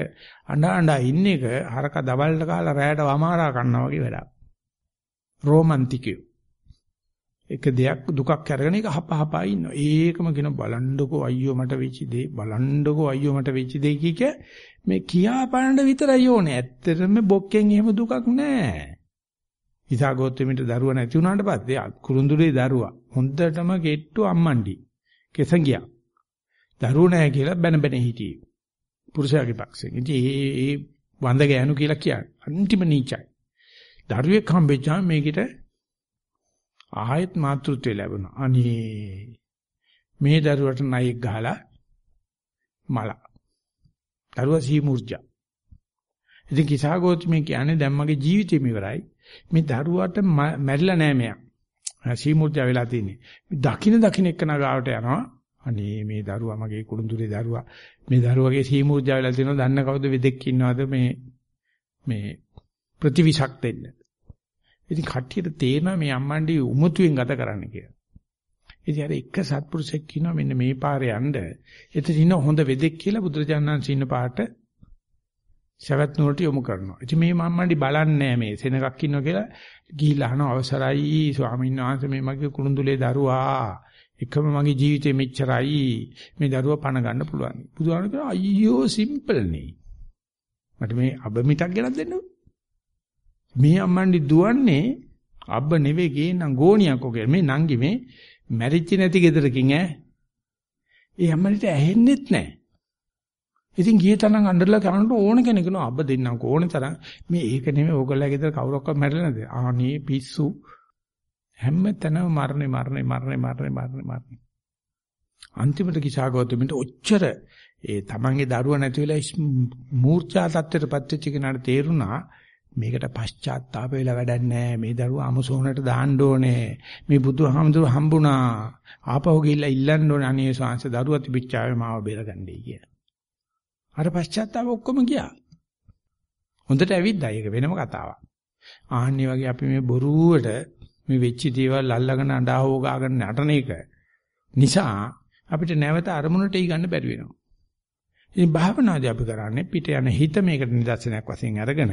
අඬ අඬ ඉන්න එක හරක දවල්ට කාලා රැයට වමාරා කන්නා වගේ වැඩක්. රොමන්ටිකයෝ. එක දෙයක් දුකක් අරගෙන ඒක හපහපා ඉන්නවා. ඒකම කියන බලන්නකෝ අයියෝ මට වෙච්ච දේ බලන්නකෝ අයියෝ මට වෙච්ච දේ කික මේ කියා පාන්න විතරයි ඕනේ. ඇත්තටම බොක්කෙන් එහෙම දුකක් නැහැ. ඉසాగෝත්‍රෙමිට දරුවා නැති වුණාට පස්සේ කුරුඳුලේ දරුවා හොඳටම ගෙට්ටු අම්මන්ඩි කෙසඟියා. දරුවෝ නැහැ කියලා බැන බැන හිටියේ. පුරුෂයාගේ පක්ෂෙන්. ඉතින් ඒ ඒ වඳ ගෑනු කියලා කියන්නේ අන්තිම නීචයි. දරුවෙක් හම්බෙච්චාම මේකිට ආයෙත් මාතෘත්වය ලැබුණා. අනේ මේ දරුවට නයෙක් ගහලා මල. දරුවා සීමුර්ජා. ඉතින් කිසాగෝත්මේ කියන්නේ දැන් මගේ ජීවිතේම ඉවරයි. මේ දරුවාට මැරිලා නෑ මෙයා. සීමුර්ජා වෙලා තියෙන්නේ. දකින දකින එක නගාවට යනවා. අනේ මේ දරුවා මගේ කුළුඳුරේ දරුවා මේ දරුවගේ සීමුර්ජා වෙලා තියෙනවා දන්න කවුද වෙදෙක් ඉන්නවද මේ මේ ප්‍රතිවිෂක් දෙන්න. ඉතින් කට්ටියට තේරෙනවා මේ අම්මන්ඩි උමතුවෙන් ගත කරන්න කියලා. ඉතින් අර එක සත්පුරුෂෙක් කියනවා මෙන්න මේ පාරේ යන්න. එතන ඉන්න හොඳ වෙදෙක් කියලා බුදුරජාණන් ඉන්න පාට සවැත් නුවරට යොමු කරනවා. ඉතින් මේ මම්මන්ඩි බලන්නේ මේ සෙනගක් ඉන්නවා කියලා ගිහිල්ලා අහන අවසරයි ස්වාමීන් වහන්සේ මේ මගේ කුළුඳුලේ දරුවා එකම මගේ ජීවිතේ මෙච්චරයි මේ දරුවා පණ ගන්න පුළුවන්. බුදුහාමුදුරුවෝ කියනවා අයියෝ සිම්පල් නේ. මට මේ අබ මිටක් ගෙනත් දෙන්නකෝ. මේ අම්මන්ඩි දුවන්නේ අබ්බ නෙවෙයි ගේනම් ගෝණියක් ඔගේ මේ නංගි මේ මැරිච්ච නැති ගෙදරකින් ඈ. ඒ අම්මන්ට ඇහෙන්නෙත් නැහැ ඉතින් ගිය තරම් අඬලා කරනට ඕන කෙනෙක් නෝ අබ්බ දෙන්නම් ඕනේ තරම්. මේ ඒක නෙමෙයි ඕගොල්ලෝ ගෙදර කවුරක්වත් මැරෙලා නැද ආනේ පිස්සු. හැම තැනම මරණේ මරණේ මරණේ මරණේ මරණේ මරණේ අන්තිමට කිසాగෞතමින්ට ඔච්චර ඒ තමන්ගේ දරුවා නැති වෙලා මූර්ඡා තත්ත්වයටපත් වෙච්ච කෙනාට තේරුණා මේකට පශ්චාත්තාප වෙලා වැඩක් නැහැ. මේ දරුවා අමුසෝනට දාන්න ඕනේ. මේ බුදුහාමුදුර හම්බුණා. ආපහු ගිහිල්ලා ඉල්ලන්න ඕනේ අනේ ස්වාංශ දරුවා තිබිච්චාවේ මාව බේරගන්නයි කිය. අර පශ්චාත්තාප ඔක්කොම ගියා. හොඳට ඇවිද්දා. ඒක වෙනම කතාවක්. ආන්නේ වගේ අපි මේ බොරුවට මේ වෙච්ච දේවල් අල්ලගෙන අඬා හොගාගෙන නටන එක නිසා අපිට නැවත අරමුණට ඊ ගන්න බැරි වෙනවා. ඉතින් භාවනාදී අපි කරන්නේ පිට යන හිත මේකට නිදර්ශනයක් වශයෙන් අරගෙන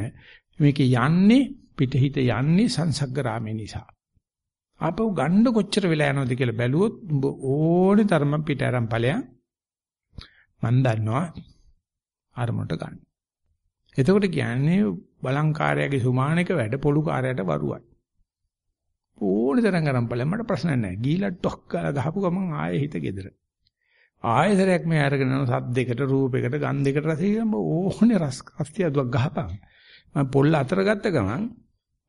මේක යන්නේ පිටහිත යන්නේ සංසග්ගරාමේ නිසා. ආපහු ගන්න කොච්චර වෙලා යනවද කියලා බැලුවොත් උඹ ඕනේ තරම පිට අරන් ඵලයන් මන් දන්නවා අරමුණට ගන්න. එතකොට කියන්නේ බලංකාරයාගේ සුමානක වැඩ පොළු කාර්යයට වරුවයි. ඕනේ තරම් අරන් ඵලයන් මට ප්‍රශ්න නැහැ. ගීලා ඩොක් ගාලා ගහපු ගමන් ආයෙ හිත gedera. ආයෙසරයක් මේ අරගෙන යන සද්දයකට රූපයකට ගන්ධයකට රසයකට ඕනේ රස රස්තියදුවක් ගහපන්. මම පොල්ල අතර ගත්ත ගමන්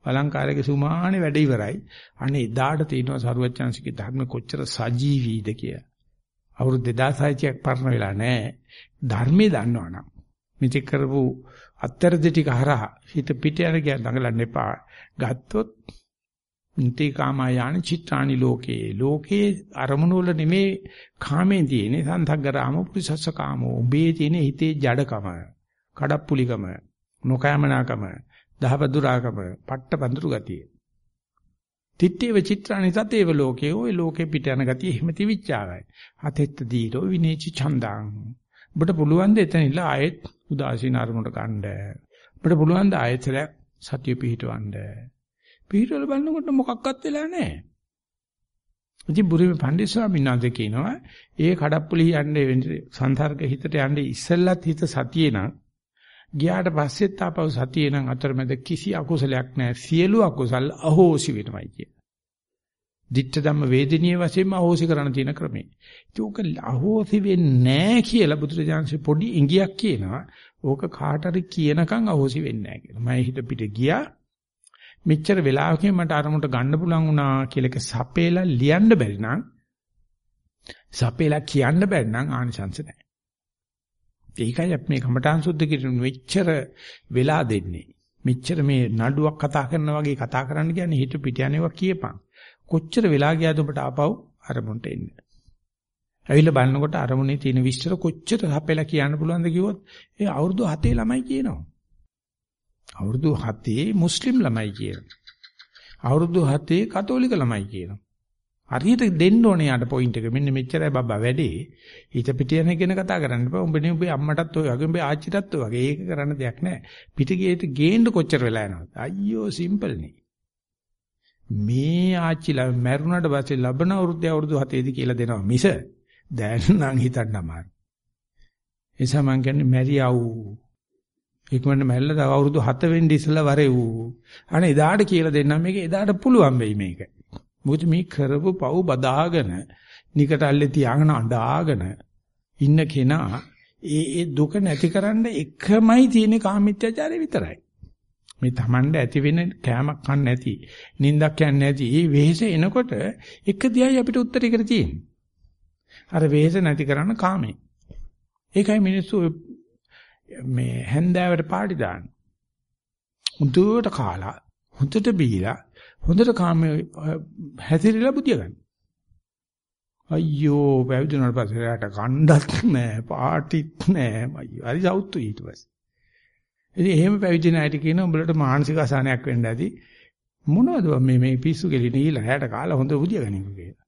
අලංකාරයේ සුමානේ වැඩ ඉවරයි. අනේ එදාට තියෙනවා සරුවච්චන්සිකේ ධර්ම කොච්චර සජීවීද කිය. අවුරුදු 2600ක් පරණ වෙලා නැහැ. ධර්මයේ දන්නවනම් මිත්‍ය කරපු අත්තරදි ටික හරහා හිත පිට යන කියන දඟලන්න එපා. ගත්තොත් නිතේ කාමයන් චිත්‍රානි ලෝකේ ලෝකේ අරමුණු වල නෙමේ කාමෙන් තියෙන්නේ සංතග්ගරාම පුරිසස්ස කාමෝ උඹේ තියෙන හිතේ ජඩකම කඩප්පුලිකම නොකෑමනාකම, දහවදුරාකම, පට්ට බඳුරු ගතිය. තිත්තේව චිත්‍රානි තතේව ලෝකේ ওই ලෝකේ පිට යන ගතිය එහෙම තිවිච්චාවයි. හතෙත්ත දීරෝ විනේචි ඡන්දාං. ඔබට පුළුවන් ද එතනilla ආයෙත් උදාසීන අරමුණට ගන්න. ඔබට පුළුවන් ද ආයෙත්ලයක් සතිය පිහිටවන්න. පිහිටවල බලනකොට මොකක්වත් වෙලා නැහැ. ඉතින් බුරුමේ පණ්ඩිත ස්වාමීන් වහන්සේ කියනවා ඒ කඩප්පුලි යන්නේ සංසර්ග හිතට යන්නේ ඉස්සෙල්ලත් හිත සතියේ නම් ගියාට පස්සෙත් ආපහු සතියේ නම් අතරමැද කිසි අකුසලයක් නැහැ. සියලු අකුසල් අහෝසි වෙනවයි කිය. ditta ධම්ම වේදිනිය වශයෙන්ම අහෝසි කරන්න තියෙන ක්‍රමේ. ඒක අහෝසි වෙන්නේ නැහැ කියලා බුදුරජාන්සේ පොඩි ඉඟියක් කියනවා. ඕක කාට හරි කියනකම් අහෝසි වෙන්නේ නැහැ කියලා. මම හිත පිට ගියා. මෙච්චර වෙලාවකින් මට අරමුණට ගන්න පුළුවන් වුණා කියලා එක සපේලා ලියන්න බැරි නම් සපේලා කියන්න බැරි නම් ආනිසංස නැහැ. ඒකයි අපි මේ කමඨාන් සුද්ධ කිරීම මෙච්චර වෙලා දෙන්නේ. මෙච්චර මේ නඩුවක් කතා කරනා වගේ කතා කරන්න කියන්නේ හිත පිට යනවා කියපන්. කොච්චර වෙලා ගියාද ඔබට ආපහු අරමුණට එන්න. ඇවිල්ලා බලනකොට අරමුණේ තියෙන විස්තර කොච්චර හපෙලා කියන්න පුළුවන්ද කිව්වොත් ඒ අවුරුදු 7 ළමයි කියනවා. අවුරුදු 7 මුස්ලිම් ළමයි කියනවා. අවුරුදු 7 කතෝලික ළමයි කියනවා. හරියට දෙන්න ඕනේ යාට පොයින්ට් එක. මෙන්න මෙච්චරයි බබ්බා වැඩේ. හිත පිට යන කෙන කතා කරන්න එපා. උඹනේ උඹේ අම්මටත් ඔය වගේ උඹේ ආච්චිටත් ඔය වගේ. ඒක කරන්න දෙයක් නැහැ. පිට ගියේට ගේන්න කොච්චර වෙලා යනවද? අයියෝ සිම්පල් නේ. මේ ආච්චිලා මැරුණට පස්සේ ලබන අවුරුද්ද අවුරුදු 7ේදී කියලා දෙනවා මිස දැන් නම් හිතන්න අමාරු. ඒ නිසා මං කියන්නේ මැරියව්. ඉක්මනට මැරිලා තව අවුරුදු 7 වෙන්න ඉස්සලා වරෙව්. අනේ එදාට කියලා දෙන්නම් මේක එදාට පුළුවන් වෙයි මේක. මොකද මේ කරපු පව් බදාගෙන නිකට අල්ලේ තියාගෙන අඬාගෙන ඉන්න කෙනා ඒ ඒ දුක නැතිකරන්න එකමයි තියෙන කාමීත්‍යචාරය විතරයි. මේ Tamande ඇති වෙන කෑමක් කන්න නැති, නිින්දක් යන්නේ නැති, මේ වෙහෙස එනකොට එක දියයි අපිට උත්තරයකට තියෙන්නේ. අර වෙහෙස නැති කරන්න කාමේ. ඒකයි මිනිස්සු මේ හැන්දෑවට පාටි දාන්නේ. හොඳට කාලා, හොඳට බීලා, හොඳට කාමේ හැසිරෙලා බුදිය ගන්න. අයියෝ පැවිදුණාට පස්සේ රැට කණ්ඩත් නැහැ පාටිත් නැහැ අයියෝ හරි සවුත්තු ඊට පස්සේ. ඉතින් එහෙම පැවිදි නැහැට කියන උඹලට මානසික අසහනයක් වෙන්න ඇති. මොනවද මේ මේ පිස්සු කෙලි නීලා රැට කාලා හොඳ බුදිය ගනිමු කියලා.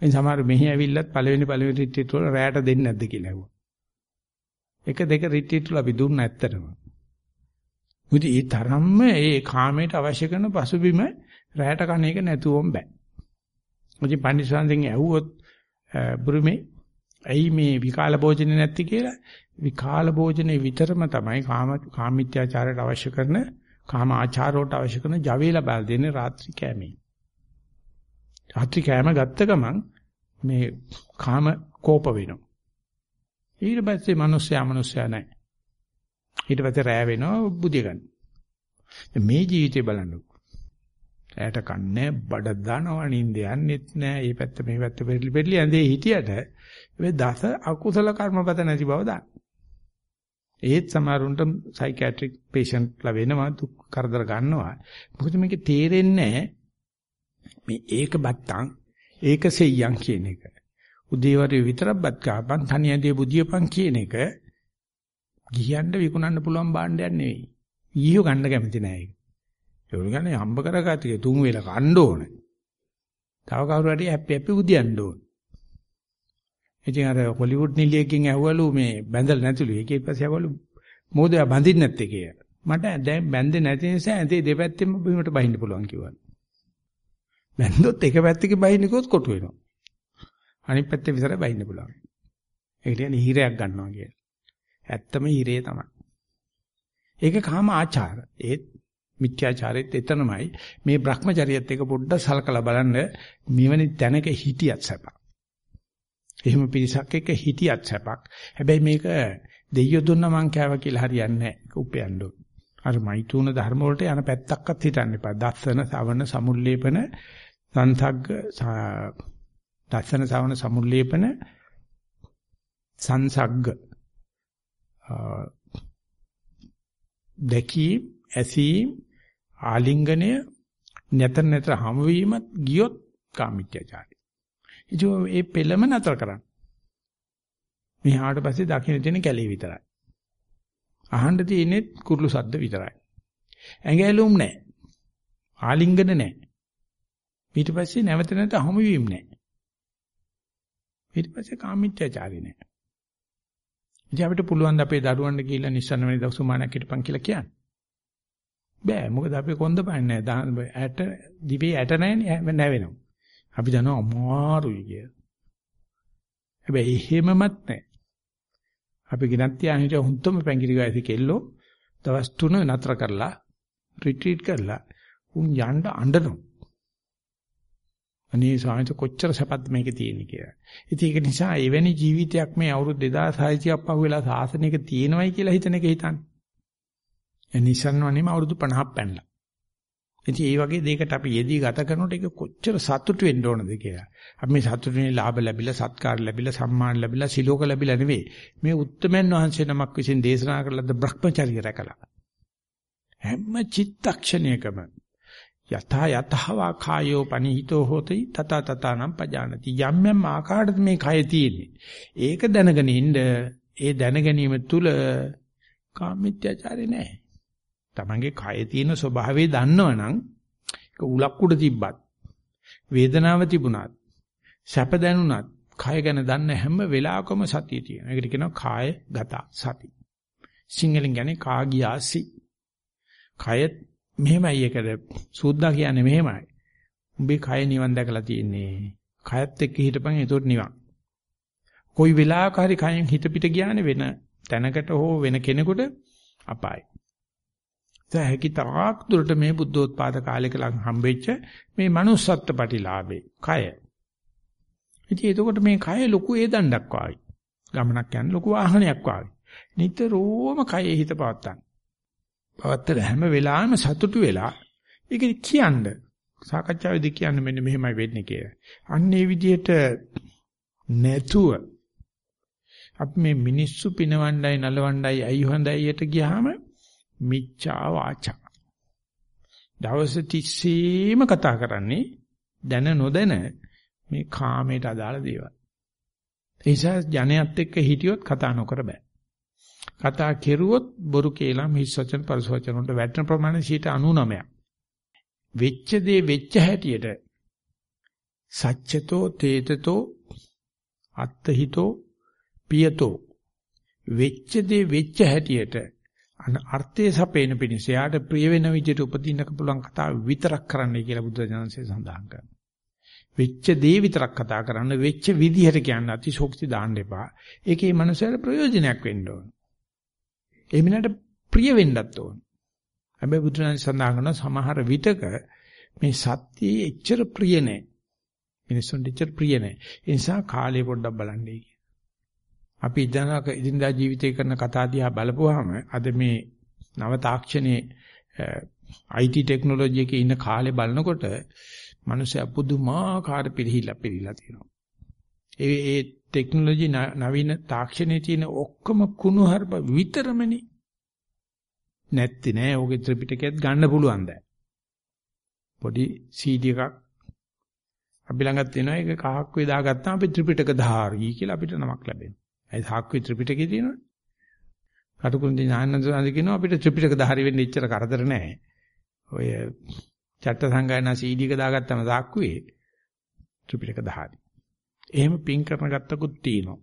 එන් සමහර මෙහි ඇවිල්ලත් පළවෙනි පළවෙනි රිට්‍රීට් වල රැට දෙන්නේ නැද්ද කියලා ඇහුවා. එක දෙක රිට්‍රීට් වල අපි දුන්න ඇත්තටම. මුදි ඒ තරම්ම ඒ කාමයට අවශ්‍ය කරන පසුබිම රැට කණ එක නැතුවම බෑ ඉතින් පන්දිස්වාන්දෙන් ඇහුවොත් බුරුමේ ඇයි මේ විකාල භෝජනේ නැති කියලා විකාල භෝජනේ විතරම තමයි කාම කාමීත්‍යාචාරයට අවශ්‍ය කරන කාම ආචාරයට අවශ්‍ය කරන ජවය ලබා දෙන්නේ රාත්‍රී කෑමේ. රාත්‍රී කෑම ගත්ත ගමන් මේ කාම කෝප වෙනවා. ඊට පස්සේ මිනිස්සයා මිනිස්සයා නැහැ. ඊට පස්සේ රෑ වෙනවා බුදිය ගන්න. මේ ජීවිතේ බලන්නකෝ. ඇයට කන්නේ බඩ දානවා නින්ද යන්නෙත් නෑ. මේ පැත්ත මේ පැත්ත පෙරලි පෙරලි ඇඳේ හිටියට මේ දස අකුසල කර්මපත නැති බව දාන්න. ඒත් සමහරුන්ට සයිකියාට්‍රික් පේෂන්ට්ලා වෙනවා දුක් කරදර ගන්නවා. මොකද මේකේ තේරෙන්නේ මේ ඒක බත්තන් ඒක සෙයියන් කියන එක. උදේවරු විතරක් බත් කාපන් තනියදී බුදියපන් කියන එක ගියන්න විකුණන්න පුළුවන් භාණ්ඩයක් නෙවෙයි. ඊයෝ ගන්න කැමති නෑ ඒක. ඒක කියන්නේ හම්බ කරගatiye තුන් වේල කන්න ඕනේ. තව කවුරු හරි හැපි හැපි උදියන්න ඕනේ. ඉතින් අර හොලිවුඩ් නිලියකින් ඇහුවලු මේ බැඳලා නැතිලු. ඒකේ පස්සේ ඇහුවලු මොකද බඳින්න නැත්තේ කියලා. මට දැන් බැඳේ නැති නිසා ඇඳේ දෙපැත්තෙම බිමට බහින්න පුළුවන් කිව්වා. බැඳොත් එක පැත්තකින් බහින්න කිව්වොත් කොටු වෙනවා. අනිත් පැත්තේ විතරයි බහින්න පුළුවන්. ඒක කියන්නේ හිරයක් ගන්නවා කියලා. ඇත්තම හිරේ තමයි. ඒක කාම ආචාර. ඒත් මිත්‍යාචාරෙත් එතනමයි මේ Brahmacharyaත් එක පොඩ්ඩක් සලකලා බලන්න මෙවැනි තැනක හිටියත් සැපක්. එහෙම පිරිසක් එක්ක හිටියත් සැපක්. හැබැයි මේක දෙයියෝ දුන්න මං කෑවා කියලා හරියන්නේ නැහැ. ඒක උපයන්න ඕන. අර මෛතුන ධර්ම වලට යන පැත්තක්වත් හිතන්න එපා. දස්සන, සවන, සමුල්ලේපන, සංසග්ග, දස්සන, සවන, සමුල්ලේපන, සංසග්ග. දැකීම්, ඇසීම්, ආලිංගනය නැතර නැතර හමු වීමත් ගියොත් කාමිත්‍යාචාරය. ඉතින් මේ පෙළම නතර කරන්න. මෙහාට පස්සේ දකින්න තියෙන කැලේ විතරයි. අහන්න තියෙන්නේ කුරුළු සද්ද විතරයි. ඇඟැලුම් නැහැ. ආලිංගන නැහැ. ඊට පස්සේ නැවත නැවත හමු වීම නැහැ. ඊට පස්සේ කාමිත්‍යාචාරය නැහැ. ඉතින් අපිට පුළුවන් ද අපේ දරුවන්ට කියලා නිස්සන්න වෙන දවසුමානක් හිටපන් කියලා කියන්න. බෑ මොකද අපි කොන්ද පන්නේ නැහැ. ඇට දිවේ ඇට නැහැ නැවෙනවා. අපි දන්නවා අමාරුයි කියලා. හැබැයි එහෙමමත් නැහැ. අපි ගිනත් තියා හිටිය හුත්තම පැංගිරි ගාසි කෙල්ලෝ දවස් 3 නතර කරලා රිට්‍රීට් කරලා උන් යන්න අඬනවා. අනේ සාහිත කොච්චර සපත් මේකේ තියෙන්නේ කියලා. ඉතින් ඒක නිසා එවැනි ජීවිතයක් මේ අවුරුදු 2600ක් පහුවෙලා සාසනික තියෙනවයි කියලා හිතන එක හිතන්නේ. නිසන් වනේම අවුරුදු 50ක් පැනලා. ඉතින් මේ වගේ දෙයකට අපි යෙදී ගත කරනකොට ඒක කොච්චර සතුටු වෙන්න ඕනද කියලා. අපි මේ සතුටුනේ ලාභ ලැබිලා, සත්කාර ලැබිලා, සම්මාන ලැබිලා, සිලෝක ලැබිලා නෙවෙයි. මේ උත්තමයන් වහන්සේ නමක් විසින් දේශනා කළද Brahmacharya රැකලා. හැම චිත්තක්ෂණයකම යථා යතහවා කායෝ පනිහිතෝ හෝති තත තතනම් පජානති යම් යම් ආකාරයට මේ කය තියෙන්නේ ඒක දැනගෙන ඉන්න ඒ දැන ගැනීම තුල කාමිත්‍යාචාරේ නැහැ තමන්ගේ කය තියෙන ස්වභාවය දන්නවනම් ඒක උලක් උඩ තිබ්බත් වේදනාව තිබුණත් සැප දැනුණත් කය ගැන දන්න හැම වෙලාවකම සතිය තියෙනවා. ඒකට කියනවා කාය ගත සති. සිංහලෙන් කියන්නේ කාගියාසි. කය මෙහෙමයි ඒකද සූද්දා කියන්නේ මෙහෙමයි. උඹේ කය නිවන් දැකලා තියෙන්නේ. කයත් එක්ක හිටපන් ඒතොත් නිවන්. කොයි වෙලාවක හරි කයෙන් හිත පිට ගියානේ වෙන තැනකට හෝ වෙන කෙනෙකුට අපායි. ඒ හැකි තාක් දුරට මේ බුද්ධෝත්පාද කාලයක ලඟ හම්බෙච්ච මේ manussත්ත්ව ප්‍රතිලාභේ කය. ඉතින් එතකොට මේ කය ලොකු ඒ දණ්ඩක් වාගේ. ගමනක් යන ලොකු වාහනයක් වාගේ. නිතරම කයේ හිත පවත්තන්න. පවත්තර හැම වෙලාවෙම සතුටු වෙලා ඒක කියන්න. සාකච්ඡාවේදී කියන්න මෙන්න මෙහෙමයි වෙන්නේ කියලා. අන්න ඒ විදිහට නැතුව අපි මේ මිනිස්සු පිනවණ්ඩයි නලවණ්ඩයි අයි හොඳයියට ගියාම මිච්ඡා වාචා. දවස් 30ෙම කතා කරන්නේ දැන නොදැන මේ කාමයට අදාළ දේවල්. ඒ නිසා ජනයත් එක්ක හිටියොත් කතා නොකර බෑ. කතා කෙරුවොත් බොරු කියලා මිස් වචන පරිස වචන වලට වැටෙන ප්‍රමාණය 99ක්. වෙච්ච දේ වෙච්ච හැටියට සච්චතෝ තේතතෝ අත්හිතෝ පියතෝ වෙච්ච දේ වෙච්ච හැටියට අර්ථයේ සපේන පිණිස යාට ප්‍රිය වෙන විදිහට උපදින්නක පුළුවන් කතාව විතරක් කරන්නයි කියලා බුද්ධ ජනන්සේ සඳහන් කරනවා. වෙච්ච දේ විතරක් කතා කරන්න වෙච්ච විදිහට කියන්න අතිශෝක්ති දාන්න එපා. ඒකේ මනසට ප්‍රයෝජනයක් වෙන්න ඕන. ඒ මිනිහට ප්‍රිය වෙන්නත් ඕන. හැබැයි බුදුරජාණන් සඳහන් කරන සමහර විටක මේ සත්‍යයේ එච්චර ප්‍රිය නැහැ. මිනිස්සුන්ට එච්චර ප්‍රිය නැහැ. ඒ නිසා කාලය පොඩ්ඩක් බලන්නයි අපි ඉදනක ඉදින්දා ජීවිතය කරන කතා දිහා බලපුවාම අද මේ නව තාක්ෂණයේ IT ටෙක්නොලොජි එකේ ඉන්න කාලේ බලනකොට මිනිස්සු පුදුමාකාර පිළිහිලා පිළිලා තියෙනවා. ඒ ඒ ටෙක්නොලොජි නවීන තාක්ෂණයේ තියෙන ඔක්කොම කුණුහරුප විතරමනේ. නැත්ති නෑ. ඕකේ ත්‍රිපිටකයත් ගන්න පුළුවන් දැන්. පොඩි CD එකක් අපි ළඟත් තියෙනවා ඒක කහක් වේ දාගත්තාම අපි ත්‍රිපිටක ධාරී කියලා අපිට නමක් ලැබෙනවා. ඒ සාක්කුවේ ත්‍රිපිටකේ තියෙනවනේ. කටුකුරුන්දි ඥානන්ද සාන්ති කියනවා අපිට ත්‍රිපිටක ධාරී වෙන්න ඉච්චර කරදර නැහැ. ඔය චට්ට සංගායනා CD එක දාගත්තම සාක්කුවේ ත්‍රිපිටක ධාරී. එහෙම පින් කරන ගත්තකුත් තියෙනවා.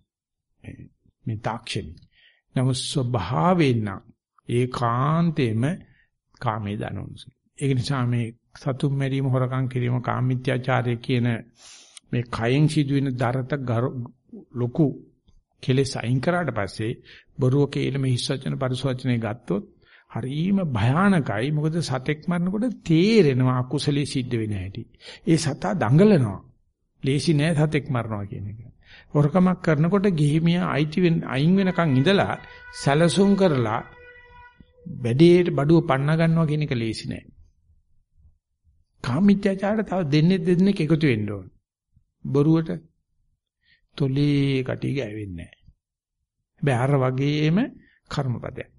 මේ තාක්ෂණي. නමුත් ස්වභාවයෙන් නම් ඒකාන්තේම කාමේ දනොන්සි. ඒක නිසා මේ සතුම් මැරීම හොරකම් කිරීම කාමීත්‍යාචාරය කියන මේ කයෙන් සිදුවෙන දරත ලොකු කෙලෙස් අයින් කරාට පස්සේ බොරුව කේලම හිස් වචන පරිස වචනේ ගත්තොත් හරිම භයානකයි මොකද සතෙක් මරනකොට තේරෙනවා අකුසලයේ සිද්ධ වෙන හැටි. ඒ සතා දඟලනවා. ලේසි නෑ සතෙක් මරනවා කියන එක. හොරකමක් කරනකොට ගිහිමියා අයිති වෙන අයින් වෙනකන් ඉඳලා සැලසුම් කරලා බැඩේට බඩුව පන්න ගන්නවා කියන එක ලේසි නෑ. කාමීත්‍යචාරය තව දෙන්නේ දෙන්නෙක් එකතු වෙන්න ඕන. බොරුවට තොලේ කටි ගෑවෙන්නේ නැහැ. හැබැයි අර වගේම කර්මපදයක්.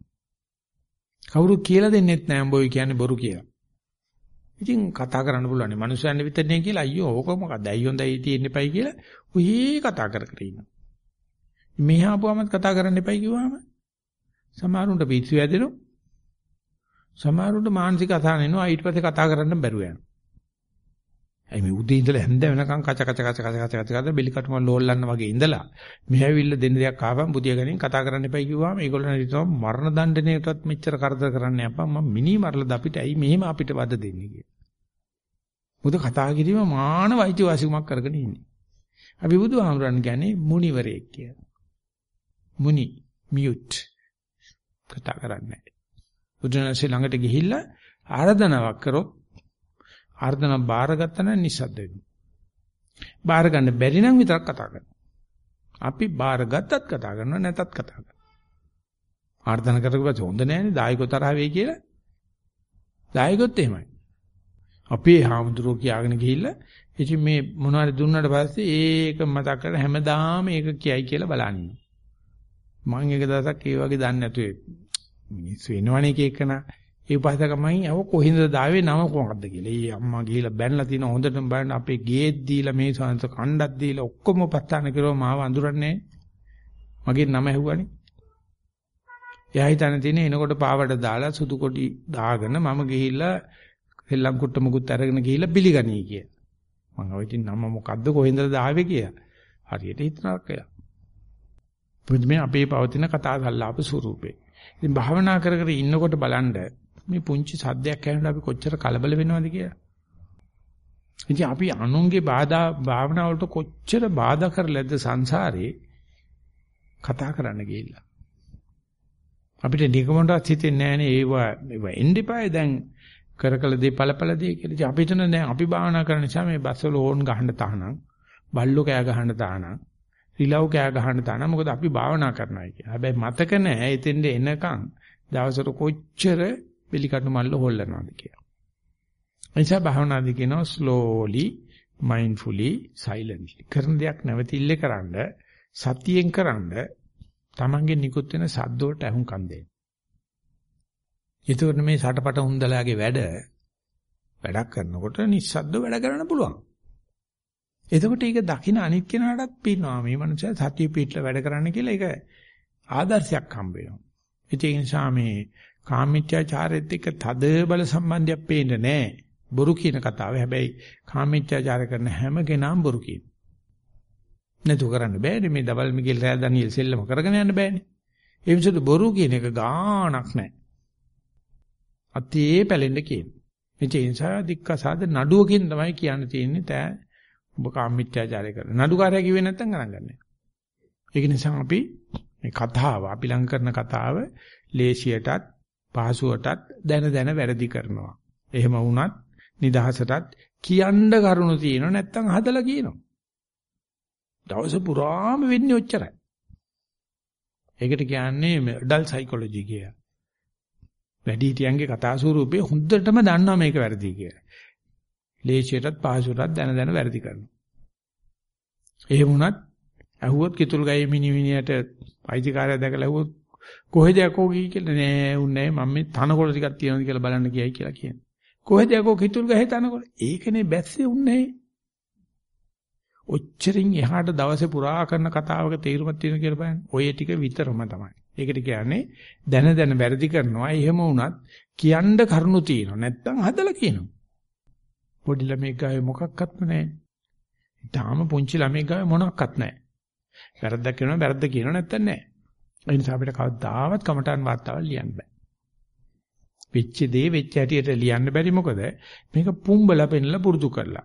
කවුරු කියලා දෙන්නෙත් නැහැ උඹ ඔය කියන්නේ බොරු කියලා. ඉතින් කතා කරන්න පුළුවන්. මනුස්සයන් විතරනේ කියලා අයියෝ ඕක මොකක්ද? අයියෝ හොඳයි තියෙන්න එපයි කියලා උහි කතා කර කර ඉන්නවා. මෙහා ආපුවම කතා කරන්න එපයි කිව්වම සමහරුන්ට පිස්සු වැදෙනවා. සමහරුන්ට මානසික අසහන එනවා ඊට පස්සේ කතා කරන්න බැරුව යනවා. ඇයි මේ උදේ ඉඳලා හැන්ද වෙනකන් කච කච කච කච කච කච කච බෙලි කටුම ලෝල්ලන්න වගේ ඉඳලා මෙහැවිල්ල දෙන්න දෙයක් ආවම බුදිය ගනින් කතා කරන්න එපයි කිව්වම ඒගොල්ලෝ හිතනවා මරණ දණ්ඩනයටත් මෙච්චර කරදර කරන්න යපන් මම මිනි මරලා අපිට ඇයි මෙහෙම අපිට වද දෙන්නේ කියලා. මොකද කතා කිරීම මානව අයිතිවාසිකමක් කරගෙන ඉන්නේ. අපි බුදුහාමුදුරන් කියන්නේ මුනිවරයෙක් කියලා. මුනි මියුට් කතා කරන්නේ නැහැ. බුදුනසේ ළඟට ගිහිල්ලා ආරාධනාවක් කරොත් ආර්ධන බාරගත්තා නම් නිස්සද්ද වෙනවා. බාර ගන්න බැරි නම් විතරක් කතා කරනවා. අපි බාරගත්තත් කතා කරනවා නැතත් කතා කරනවා. ආර්ධන කරගුවත් හොඳ නෑනේ දායකෝ තරහ වෙයි කියලා. දායකොත් එහෙමයි. අපේ හාමුදුරුවෝ කියාගෙන ගිහිල්ලා ඉතින් මේ මොනවාරි දුන්නාට පස්සේ ඒක මතක් කරලා හැමදාම ඒක කියයි කියලා බලන්නේ. මම එක දවසක් ඒ වගේ දන්නේ නැතුවේ මිනිස්සු වෙනවනේ එක එකනා ඒ උපාසකමයි අව කොහින්ද දාවේ නම කොහොමද කියලා. ඒ අම්මා ගිහිල්ලා බැනලා තින හොඳටම බලන්න අපේ ගේත් දීලා මේ සංස කණ්ඩක් දීලා ඔක්කොම උපස්ථාන කරුවා මාව අඳුරන්නේ මගේ නම ඇහුවානේ. එයා හිතන තියෙන්නේ එනකොට පාවඩ දාලා සුදු කොටි දාගෙන මම ගිහිල්ලා සෙල්ලම් කුට්ට මුකුත් අරගෙන ගිහිල්ලා පිළිගනී කිය. මම ඔය ඉතින් නම මොකද්ද කොහෙන්ද දාවේ කියලා. හරියට හිතනවා කියලා. පුදුමේ අපේ පවතින කතා සල්ලාප ස්වරූපේ. ඉතින් භාවනා කර කර ඉන්නකොට බලන්න මේ පුංචි සද්දයක් ඇහෙනකොට අපි කොච්චර කලබල වෙනවද කියලා. ඉතින් අපි අනුන්ගේ බාධා භාවනා වලට කොච්චර බාධා කරලාද සංසාරේ කතා කරන්න ගිහිල්ලා. අපිට නිකමටවත් හිතෙන්නේ නැහනේ ඒවා ඒවා එන්ඩිපාය දැන් කරකල දේ ඵලඵල දේ කියලා. ඉතින් අපි හිතන දැන් අපි භාවනා කරන නිසා මේ බස්වල ඕන් ගහන්න තහනම්, බල්ලෝ කෑ ගහන්න තහනම්, රිලව් කෑ ගහන්න තහනම්. මොකද අපි භාවනා කරනවා කියලා. හැබැයි මතක නැහැ එතෙන්ද එනකන් දවසට කොච්චර පිළිකටු මල්ල හොල්ලනවාද කියලා. නිසා භාවනාදී කියනවා slowly mindfully silently කරන දෙයක් නැවතිල්ලේ කරන්න සතියෙන් කරන්න තමන්ගේ නිකුත් වෙන සද්ද වලට අහුම්කම් දෙන්න. ඒතකොට මේ සටපට හුන්දලාගේ වැඩ වැඩක් කරනකොට නිස්සද්ද වැඩ කරන්න පුළුවන්. එතකොට ඒක දකින්න අනිත් කෙනාටත් පිනවා මේ මනුස්සයා සතිය පිටලා වැඩ කරන්න කියලා ඒක ආදර්ශයක් හම්බ වෙනවා. ඒ නිසා මේ කාමීත්‍යාචාරෙත් එක්ක තද බල සම්බන්ධයක් පේන්නේ නැහැ. බොරු කියන කතාව. හැබැයි කාමීත්‍යාචාර කරන හැම කෙනාම බොරු කියන. නැතු කරන්න බෑනේ මේ දවල් මිගෙල් රෑ ඩැනියෙල් සෙල්ලම කරගෙන යන්න බෑනේ. ඒ විසඳ බොරු කියන එක ගාණක් නැහැ. අතේ පැලෙන්න කියන. ඒ නිසා දික්කසාද නඩුවකින් තමයි කියන්න තියෙන්නේ තෑ ඔබ කාමීත්‍යාචාරය කරන. නඩුකාරයා කිව්වේ නැත්තම් ගණන් ගන්නෑ. ඒක නිසා අපි මේ කතාව අපි ලං කරන කතාව ලේසියටත් පහසුවටත් දැන දැන වැරදි කරනවා. එහෙම වුණත් නිදහසටත් කියන්න කරුණු තියෙනවා නැත්තම් හදලා කියනවා. දවස පුරාම වෙන්නේ ඔච්චරයි. ඒකට කියන්නේ ඇඩල්ට් සයිකොලොජි කියලා. වැඩිහිටියන්ගේ කතා ස්වරූපේ හොඳටම දන්නවා මේක වැරදි කියලා. ලේසියටත් පහසුවටත් දැන දැන වැරදි කරනවා. එහෙම වුණත් ඇහුවොත් කිතුල් ගයි මිනිමිනියට අයිතිකාරය දැකලා ඇහුවොත් කොහෙද යකෝ ගිහී කියලා නෑ උන්නේ මම මේ තනකොළ ටිකක් තියෙනවද කියලා බලන්න ගියයි කියලා කියන්නේ. කොහෙද යකෝ කිතුල් ගහේ තනකොළ? ඒකනේ බැස්සේ උන්නේ. ඔච්චරින් එහාට දවසේ පුරා කරන කතාවක තේරුමක් තියෙන කියලා බලන්න. ඔය ටික විතරම තමයි. ඒකට කියන්නේ දැන දැන වැරදි කරනවා. එහෙම වුණත් කියන්න කරුණු තියෙනවා. නැත්තම් හදලා කියනවා. පොඩි ළමෙක් ගාවේ මොකක්වත්ම නැහැ. තාම පුංචි ළමෙක් ගාවේ මොනක්වත් නැහැ. වැරද්දක් කරනවා වැරද්ද කියනවා නැත්තම් නැහැ. ඒ නිසා අපිට කවදාවත් කමටහන් වාර්තාවල් ලියන්න බෑ. වෙච්ච දේ වෙච්ච හැටියට ලියන්න බැරි මොකද මේක පුම්බලා පෙන්නලා පුරුදු කරලා.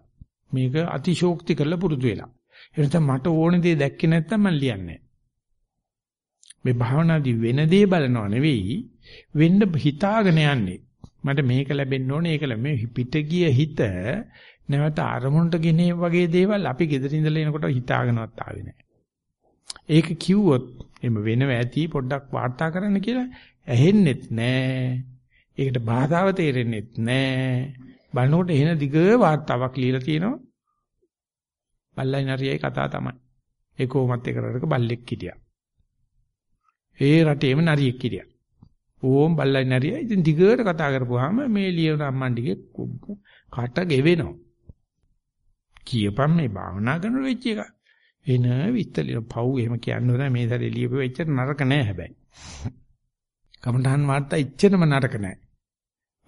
මේක අතිශෝක්ති කරලා පුරුදු වෙලා. ඒ නිසා මට ඕන දේ දැක්කේ නැත්තම් මම ලියන්නේ මේ භාවනාදී වෙන දේ බලනව නෙවෙයි වෙන්න හිතාගෙන යන්නේ. මට මේක ලැබෙන්න ඕනේ ඒක ලැබෙන්නේ පිට ගිය හිත නැවත අරමුණට ගෙනේ වගේ දේවල් අපි ගෙදර ඉඳලා එනකොට හිතාගෙනවත් ආවේ නැහැ. ඒක කිව්වොත් එimhe වෙනව ඇති පොඩ්ඩක් වාර්තා කරන්න කියලා ඇහෙන්නෙත් නෑ. ඒකට භාෂාව තේරෙන්නෙත් නෑ. බලනකොට එන දිග වාර්තාවක් ලියලා තියෙනවා. බල්ලයි නරියයි කතා තමයි. ඒ කොහොමත් එක රටක බල්ලෙක් හිටියා. ඒ රටේම නරියෙක් හිටියා. ඕම් බල්ලයි නරියයි ඉතින් දිගට කතා කරපුවාම මේ ලියන අම්මන්ඩිගේ කට ගෙවෙනවා. කියපම් මේ භාවනා කරන වෙච්ච එක. එන විස්තලින පව් එහෙම කියන්න නෑ මේ සැරේ ලියපුව එච්චර නරක නෑ හැබැයි. කමඨහන් වාර්තා එච්චරම නරක නෑ.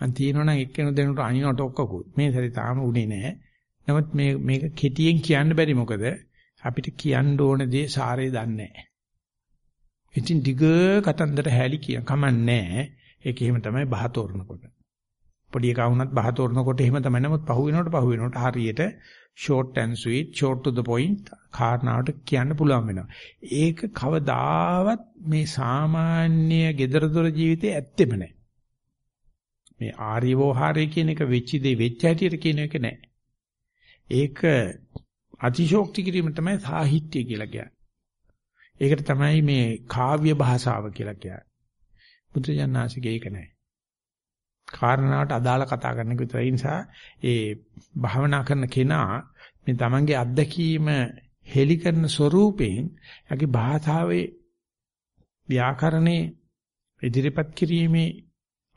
මං තියෙනවනම් එක්කෙනෙක් දෙනකොට අනිනට ඔක්කොකුත්. මේ සැරේ තාම උනේ නෑ. නමුත් මේ මේක කෙටියෙන් කියන්න බැරි මොකද අපිට කියන්න ඕන දේ සාරේ දන්නේ නෑ. ඉතින් දිග කතන්දර හැලි කියන කමන්නේ ඒක එහෙම තමයි බහ තෝරනකොට. පොඩි එකා වුණත් බහ තෝරනකොට එහෙම තමයි. නමුත් පහු වෙනකොට පහු වෙනකොට හරියට short and sweet short to the point කාරණාවට කියන්න පුළුවන් වෙනවා. ඒක කවදාවත් මේ සාමාන්‍ය gedara dora ජීවිතේ ඇත්තෙම නැහැ. මේ ආර්ය වෝහාරය කියන එක වෙච්ච දේ වෙච්ච හැටියට කියන එක නෑ. ඒක අතිශෝක්ති කිරීම තමයි සාහිත්‍ය කියලා කියන්නේ. ඒකට තමයි මේ කාව්‍ය භාෂාව කියලා කියන්නේ. බුදුජානනාංශිකේ ඒක නෑ. කාරණාවට අදාළ කතා කරන එක විතරයි නිසා ඒ භාවනා කරන කෙනා මේ තමන්ගේ අත්දැකීම හෙලි කරන ස්වરૂපයෙන් යකි භාෂාවේ ව්‍යාකරණේ ඉදිරිපත් කිරීමේ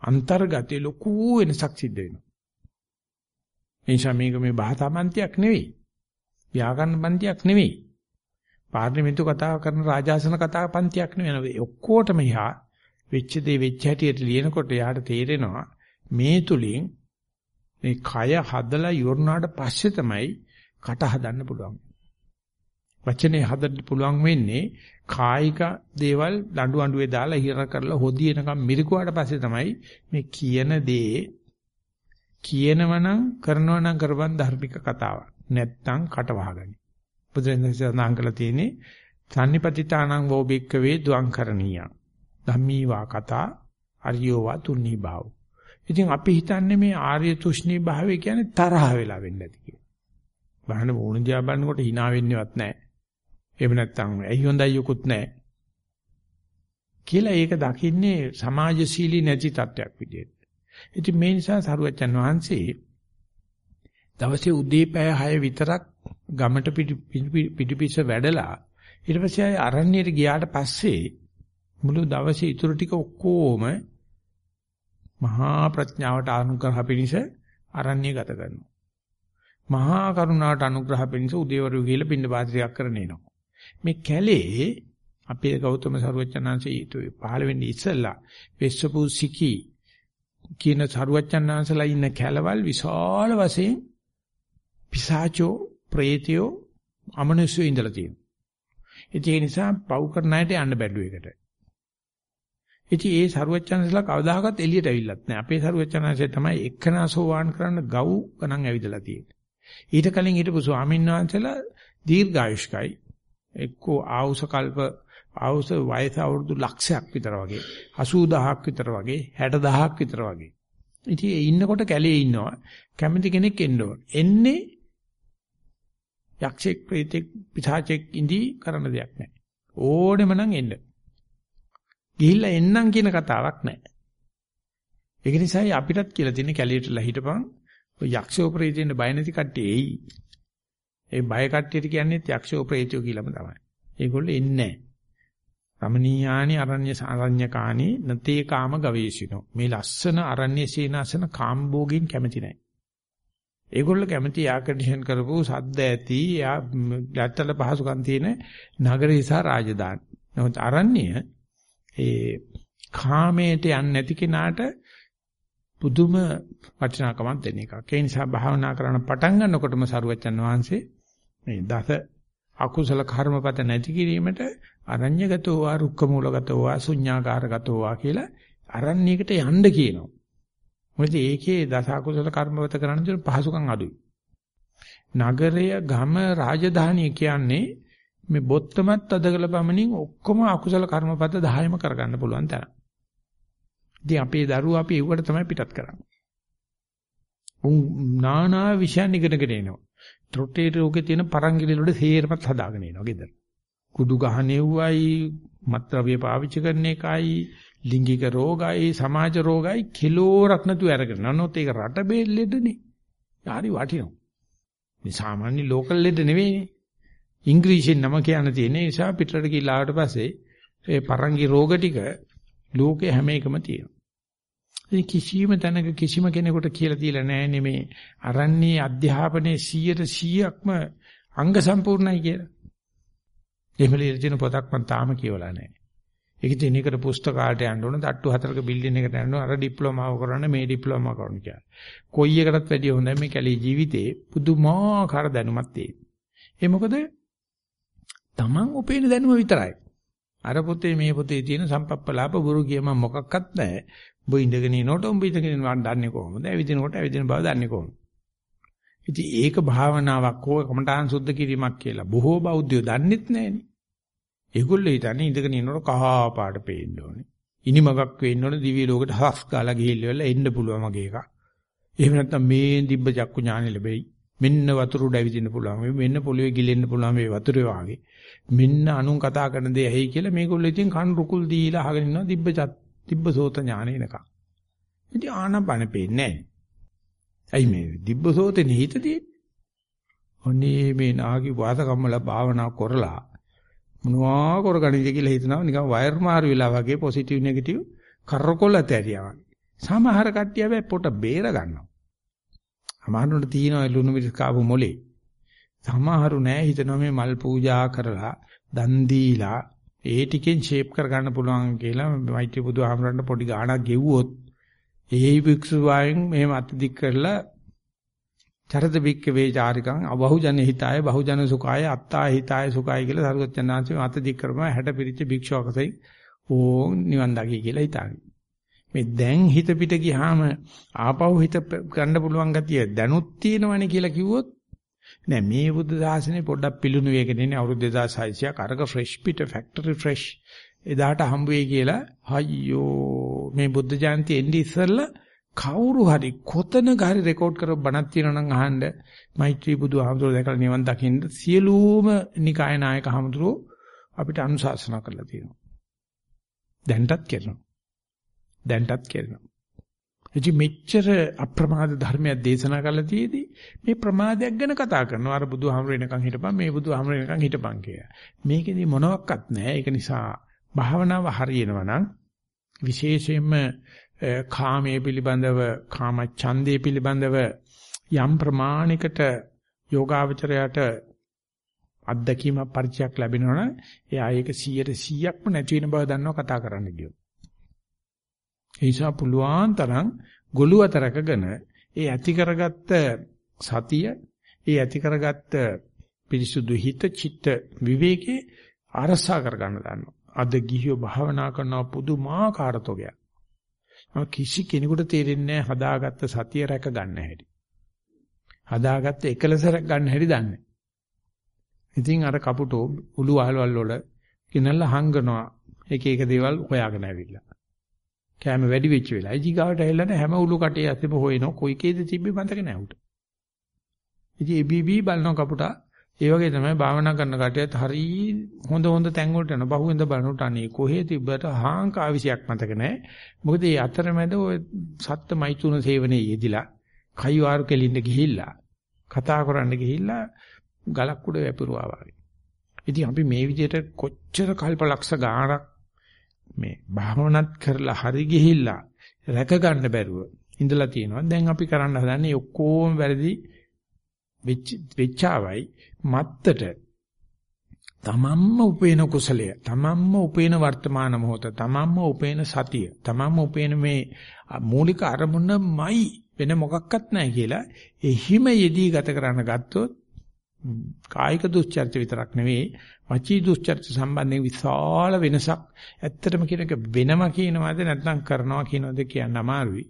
අන්තර්ගතයේ ලොකු වෙනසක් සිද්ධ වෙනවා. එනිසා මේක මේ භාෂා මන්තියක් නෙවෙයි. ව්‍යාකරණ පන්තියක් නෙවෙයි. පාර්ලිමේන්තු කතා කරන රාජාසන කතා පන්තියක් නෙවෙයි. ඔක්කොටම එහා වෙච්ච දේ වෙච්ච හැටියට ලියනකොට යාට තේරෙනවා මේ තුලින් මේ කය හදලා ඉවරනාට පස්සේ තමයි කට හදන්න පුළුවන්. වචනේ හදන්න පුළුවන් වෙන්නේ කායික දේවල් දඬු අඬුවේ දාලා හිර කරලා හොදිනකම් මිරිකුවාට පස්සේ තමයි මේ කියන දේ කියනවනම් කරනවනම් කරපන් ධර්මික කතාවක්. නැත්තම් කට වහගනි. බුදුරජාණන් සඳහන් කළා තියෙන්නේ සම්නිපතිතානං වෝබික්ක වේ දුවං කරණීය. ධම්මී වා කතා අරියෝ වා තුන්නී භාව. ඉතින් අපි හිතන්නේ මේ ආර්ය තුෂ්ණී භාවය කියන්නේ තරහ වෙලා වෙන්නේ නැති කියලා. බහන වුණ දිහා බලනකොට hina වෙන්නේවත් නැහැ. එහෙම නැත්නම් ඇයි හොඳයි යකුත් නැහැ. කියලා ඒක දකින්නේ සමාජශීලී නැති තත්වයක් විදියට. ඉතින් මේ නිසා සරුවච්චන් වහන්සේ දවසේ උදේ පැය 6 විතරක් ගමට පිටිපිස වැඩලා ඊට පස්සේ ආය අරණ්‍යයට ගියාට පස්සේ මුළු දවසේ ඉතුරු ටික ඔක්කොම මහා ප්‍රඥාවට අනුග්‍රහ පිණිස අරණ්‍ය ගත කරනවා. මහා කරුණාවට අනුග්‍රහ පිණිස උදේවරු ගිහලා පින්න පාත්‍රියක් කරන එනවා. මේ කැලේ අපේ ගෞතම සරුවචනාංශයේ ඊට පහළ වෙන්නේ ඉස්සෙල්ලා වෙස්සපු සිකි කියන සරුවචනාංශලා ඉන්න කැලවල් විශාල වශයෙන් පිසාචෝ ප්‍රේතයෝ අමනුෂ්‍යෝ ඉඳලා තියෙනවා. ඒ නිසා පව් කරන අයට යන්න බැඩු එකට. ඉතින් ඒ සරුවචනසලා කවදාහකත් එළියට ඇවිල්ලත් නැහැ. අපේ සරුවචනසේ තමයි එක්කනාසෝවාන් කරන්න ගව් ගණන් ඇවිදලා තියෙන්නේ. ඊට කලින් හිටපු ස්වාමීන් වහන්සේලා දීර්ඝායුෂ්කයි. එක්කෝ ආවුස කල්ප ආවුස වයස අවුරුදු ලක්ෂයක් විතර වගේ 80000ක් විතර වගේ 60000ක් විතර වගේ. ඉතින් ඒ ඉන්නකොට කැලේ ඉන්නවා. කැමති කෙනෙක් එන්න ඕන. එන්නේ යක්ෂෙක් ප්‍රේතෙක් පිසාචෙක් ඉඳී කරන දෙයක් නැහැ. ඕනෙම නම් එන්න. ගිහිල්ලා එන්නම් කියන කතාවක් නැහැ. ඒක නිසායි අපිටත් කියලා තියෙන කැලියටලා හිටපන් ඔය යක්ෂෝ ප්‍රේතෙන්න බය නැති කට්ටිය එයි. ඒ බය කට්ටියට කියන්නේ යක්ෂෝ ප්‍රේතයෝ කියලාම තමයි. ඒගොල්ලෝ එන්නේ නැහැ. රමණීයානි අරණ්‍ය සාරඤ්‍යකානි නතේ කාම ගවේෂිනෝ. මේ ලස්සන අරණ්‍ය සීනාසන කාම්භෝගින් කැමති නැහැ. ඒගොල්ලෝ කැමති එයා කන්ඩිෂන් කරපු සද්ද ඇති එයා ගැටතල පහසුකම් තියෙන නගරේ සහ රාජධානි. නමුත් අරණ්‍ය ඒ කාමයට යන්නේ නැති කෙනාට පුදුම වටිනාකමක් දෙන එකක්. ඒ නිසා භාවනා කරන පටන් ගන්නකොටම සරුවච්චන් වහන්සේ මේ දස අකුසල කර්මපත නැති කිරීමට අරඤ්‍යගතෝ වා රුක්කමූලගතෝ වා ශුඤ්ඤාකාරගතෝ වා කියලා අරණ්‍යයකට යන්න කියනවා. මොකද ඒකේ දස අකුසල කර්මවත කරන්න තියෙන පහසුකම් අඩුයි. නගරය ගම රාජධානිය කියන්නේ මේ බොත්තමත් අදකල පමණින් ඔක්කොම අකුසල කර්මපත 10ම කරගන්න පුළුවන් තරම්. ඉතින් අපේ දරුවෝ අපි ඒවට තමයි පිටත් කරන්නේ. උන් නානා විෂයන් ඉගෙනගෙන එනවා. ත්‍රොටේ රෝගේ තියෙන පරංගිලි වල තේරමත් හදාගෙන එනවා ගෙදර. කුඩු ගහනෙව්වයි, මත්ද්‍රව්‍ය පාවිච්චි කරන එකයි, ලිංගික රෝගයි, සමාජ රෝගයි කිලෝරක් නැතුව අරගෙන. නනොත් ඒක රට බෙල්ලෙදනේ. යාරි වටිනවා. මේ සාමාන්‍ය ලෝකල් ලෙඩ නෙවෙයිනේ. ඉංග්‍රීසියෙන් නම කියන්න තියෙන නිසා පිටරට ගිහලා ආවට පස්සේ ඒ පරංගි රෝග ටික ලෝකේ හැම එකම තියෙනවා. ඉතින් කිසිම තැනක කිසිම කෙනෙකුට කියලා දීලා නැහැ නෙමේ අරන්නේ අධ්‍යාපනයේ 100%ක්ම අංග සම්පූර්ණයි කියලා. එහෙම ලියලා තියෙන පොතක් මම තාම කියවලා නැහැ. ඒක තියෙන එකට පුස්තකාලයට යන්න ඕන, තට්ටු හතරක බිල්ඩින් එකට යන්න ඕන, අර ඩිප්ලෝමාව කරන්න මේ ඩිප්ලෝමා කරන්න කියලා. කොයි එකකටත් වැඩිය හොඳයි මේ කැලේ ජීවිතේ පුදුමාකාර දැනුමක් තියෙන. ඒ මොකද Taman උපේන දැනුම විතරයි. අර පොතේ මේ පොතේ තියෙන සම්පප්පලාප බුරු කියම මොකක්වත් නැහැ. ඔබ ඉඳගෙන ඉනකොට ඔබ ඉඳගෙන ඉන්න දන්නේ කොහොමද? ඇවිදිනකොට ඇවිදින බව දන්නේ කොහොමද? ඉතින් ඒක භාවනාවක් හෝ කමඨාන් සුද්ධ කිරීමක් කියලා බොහෝ බෞද්ධයෝ දන්නෙත් නැහෙනේ. ඒගොල්ලෝ හිතන්නේ ඉඳගෙන ඉන්නකොට කහා පාට පේන්න ඕනේ. ඉනිමගක් වෙන්න ඕනේ දිව්‍ය ලෝකෙට හස් කාලා ගිහිල්ලා එන්න පුළුවන් වගේ එකක්. එහෙම නැත්නම් මේ දිබ්බ චක්කු ඥානෙ ලැබෙයි. මෙන්න වතුර උඩ ඇවිදින්න පුළුවන්. මෙන්න පොළවේ ගිලෙන්න පුළුවන් මේ වතුරේ වාගේ. මෙන්න අනුන් කතා කරන දේ ඇහි කියලා මේගොල්ලෝ ඉතින් කන් රුකුල් දීලා අහගෙන ඉන්නවා දිබ්බ දිබ්බසෝත ඥානෙ එනකම්. ඉතින් ආනපන පේන්නේ නැහැ. ඇයි මේ දිබ්බසෝතේ නිහිත තියෙන්නේ? ඔනේ මේ නාගි වාසකම්මල භාවනා කරලා මොනවා කරගන්නද කියලා හිතනවා නිකන් වයර් මාරු වෙලා වගේ පොසිටිව් නෙගටිව් කරකොල තැරියා වගේ. සමහර කට්ටිය හැබැයි පොට බේර ගන්නවා. සමහරුන්ට තියෙනවා ලුණු මිරිස් කාපු මොලේ. සමහරු නෑ හිතනවා මේ මල් පූජා කරලා දන් දීලා ඒ ටිකෙන් ෂේප් කරගන්න පුළුවන් කියලා මෛත්‍රී බුදුහාමරන්ට පොඩි ගාණක් ගෙව්වොත් ඒ වික්ෂු වයින් මෙහෙම අත දික් කරලා චරත බික්ක වේචාරිකං අබහුජන හිතාය බහුජන සුඛාය අත්තා හිතාය සුඛාය කියලා සරුවචනාංශය අත දික් කරපම 60 පිරිච්ච භික්ෂුවකසයි ඕ නිවන් දකි කියලා හිතාගෙන. මේ දැන් හිත පිට ගියාම ආපහු හිත ගන්න පුළුවන් ගතිය දැනුත් තියෙනවනේ කියලා කිව්වොත් නෑ මේ බුද්ධ ශාසනේ පොඩ්ඩක් පිලුණු වේගෙන ඉන්නේ අවුරුදු 2600ක් අරක ෆ්‍රෙෂ් පිට ෆැක්ටරි ෆ්‍රෙෂ් එදාට හම්බ වෙයි කියලා අයියෝ මේ බුද්ධ ජයන්ති එන්නේ ඉස්සෙල්ලා කවුරු හරි කොතනක හරි රෙකෝඩ් කරව බණක් තියෙනවා නම් අහන්න මෛත්‍රී බුදුහාමුදුරුවෝ දැකලා නිවන් දකින්න සියලුම නිකාය නායක හමුදුරුවෝ අපිට අනුශාසනා කරලා තියෙනවා. දැන්ටත් කරනවා. දැන්ටත් කරනවා. ඉතින් මෙච්චර අප්‍රමාද ධර්මයක් දේශනා කරලා තියේදී මේ ප්‍රමාදයක් ගැන කතා කරනවා. අර බුදුහාමුදුරුවෝ එනකන් හිටපන් මේ බුදුහාමුදුරුවෝ එනකන් හිටපන් කියලා. මේකෙදි මොනවත් නැහැ. ඒක නිසා භාවනාව හරියනවා නම් විශේෂයෙන්ම කාමයේ පිළිබඳව කාම ඡන්දේ පිළිබඳව යම් ප්‍රමාණයකට යෝගාවචරයට අත්දැකීම පරිචයක් ලැබෙනවනම් එයා ඒක 100%ක්ම නැති වෙන බව දන්නවා කතා කරන්න ගියොත්. ඒ නිසා පුළුවන් තරම් ගොළු අතරකගෙන ඒ ඇති කරගත්ත සතිය ඒ ඇති කරගත්ත පිරිසුදු හිත චිත්ත විවේකේ අරසා කරගන්න ගන්නවා. අද ගිහියෝ භාවනා කරන පුදුමාකාර තෝගයක්. කිසි කෙනෙකුට තේරෙන්නේ නැහැ හදාගත්ත සතිය රැක ගන්න හැටි. හදාගත්ත එකලස රැක ගන්න හැටි දන්නේ. ඉතින් අර කපුටෝ උළු අහලවල් වල කිනල්ල හංගනවා එක එක දේවල් හොයාගෙන ඇවිල්ලා. කැම වැඩි වෙච්ච වෙලාවයි ජීගාවට ඇවිල්ලා හැම උළු කටේ අතෙම හොයනවා කොයි කේද තිබ්බේ මතක නැහැ උට. ඉතින් EBB බලන කපුටා ඒ වගේ තමයි භාවනා කරන කටියත් හරි හොඳ හොඳ තැන් වලට යන බහුවෙන්ද බලනට අනේ කොහේ තිබ්බට හාංක ආවිසයක් මතක නැහැ. මොකද මේ අතරමැද ඔය සත්ත්ව මෛතුන සේවනයේ යෙදිලා කයි වාරු කෙලින්න ගිහිල්ලා කතා කරන්න ගිහිල්ලා ගලක් උඩ වැපිරුවා වගේ. ඉතින් අපි මේ විදිහට කොච්චර කල්පලක්ෂ ගාණක් මේ භාවනාත් කරලා හරි ගිහිල්ලා රැක ගන්න බැරුව ඉඳලා තියෙනවා. දැන් අපි කරන්න හදන්නේ ඔක්කොම වැරදි වෙච්චාවයි මත්තට තමන්ම උපේන කුසලය තමන්ම උපේන වර්තමාන මොහොත තමන්ම උපේන සතිය තමන්ම උපේන මේ මූලික අරමුණමයි වෙන මොකක්වත් නැහැ කියලා එහිම යෙදී ගත කරන්න ගත්තොත් කායික දුස්චර්ච විතරක් නෙවෙයි වචී දුස්චර්ච සම්බන්ධයෙන් විශාල වෙනසක් ඇත්තටම කියන එක වෙනම කියනවාද නැත්නම් කරනවා කියනවාද කියන්න අමාරුයි.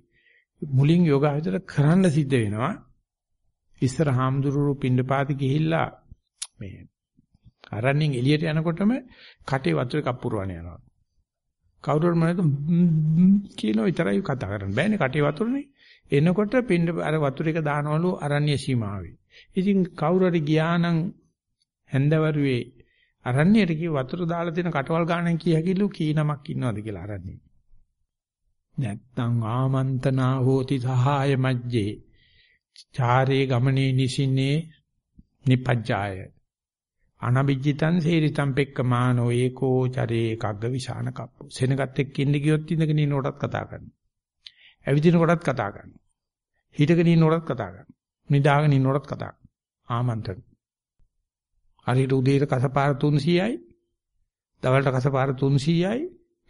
මුලින් යෝගාවචර කරන්න සිද්ධ වෙනවා. ඉස්සර හාමුදුරුවෝ පින්ඩපාති ගිහිල්ලා මේ අරණින් එළියට යනකොටම කටේ වතුර එකක් පුරවන යනවා. කවුරුහරි මනද කියනවා විතරයි කතා කරන්න බෑනේ කටේ වතුරනේ. එනකොට පින්ඩ අර වතුර එක දානවලු අරණ්‍ය සීමාවේ. ඉතින් කවුරු හරි ගියා නම් හැන්දවරුවේ අරණ්‍යයට කී වතුර දාලා තියෙන කටවල් ගානන් කිය හැකිලු කී නමක් ඉන්නවද කියලා අරණ්‍යේ. නැත්තම් ආමන්තනා හෝති සහාය මජ්ජේ චාරේ ගමනේ නිසින්නේ නිපජ්ජාය අනබිජ්ජිතං සේරිතං පෙක්කමානෝ ඒකෝ චරේ කග්ග විසාන කප්පෝ. සෙනගත් එක්ක ඉන්න ගියොත් ඉඳගෙන ඉන්නකොටත් කතා කරනවා. ඇවිදින කොටත් කතා කරනවා. හිටගෙන ඉන්නකොටත් කතා කරනවා. නිදාගෙන ඉන්නකොටත් කතා කරනවා. ආමන්ත්‍රණ. හරියට උදේට කසපාර 300යි දවල්ට කසපාර 300යි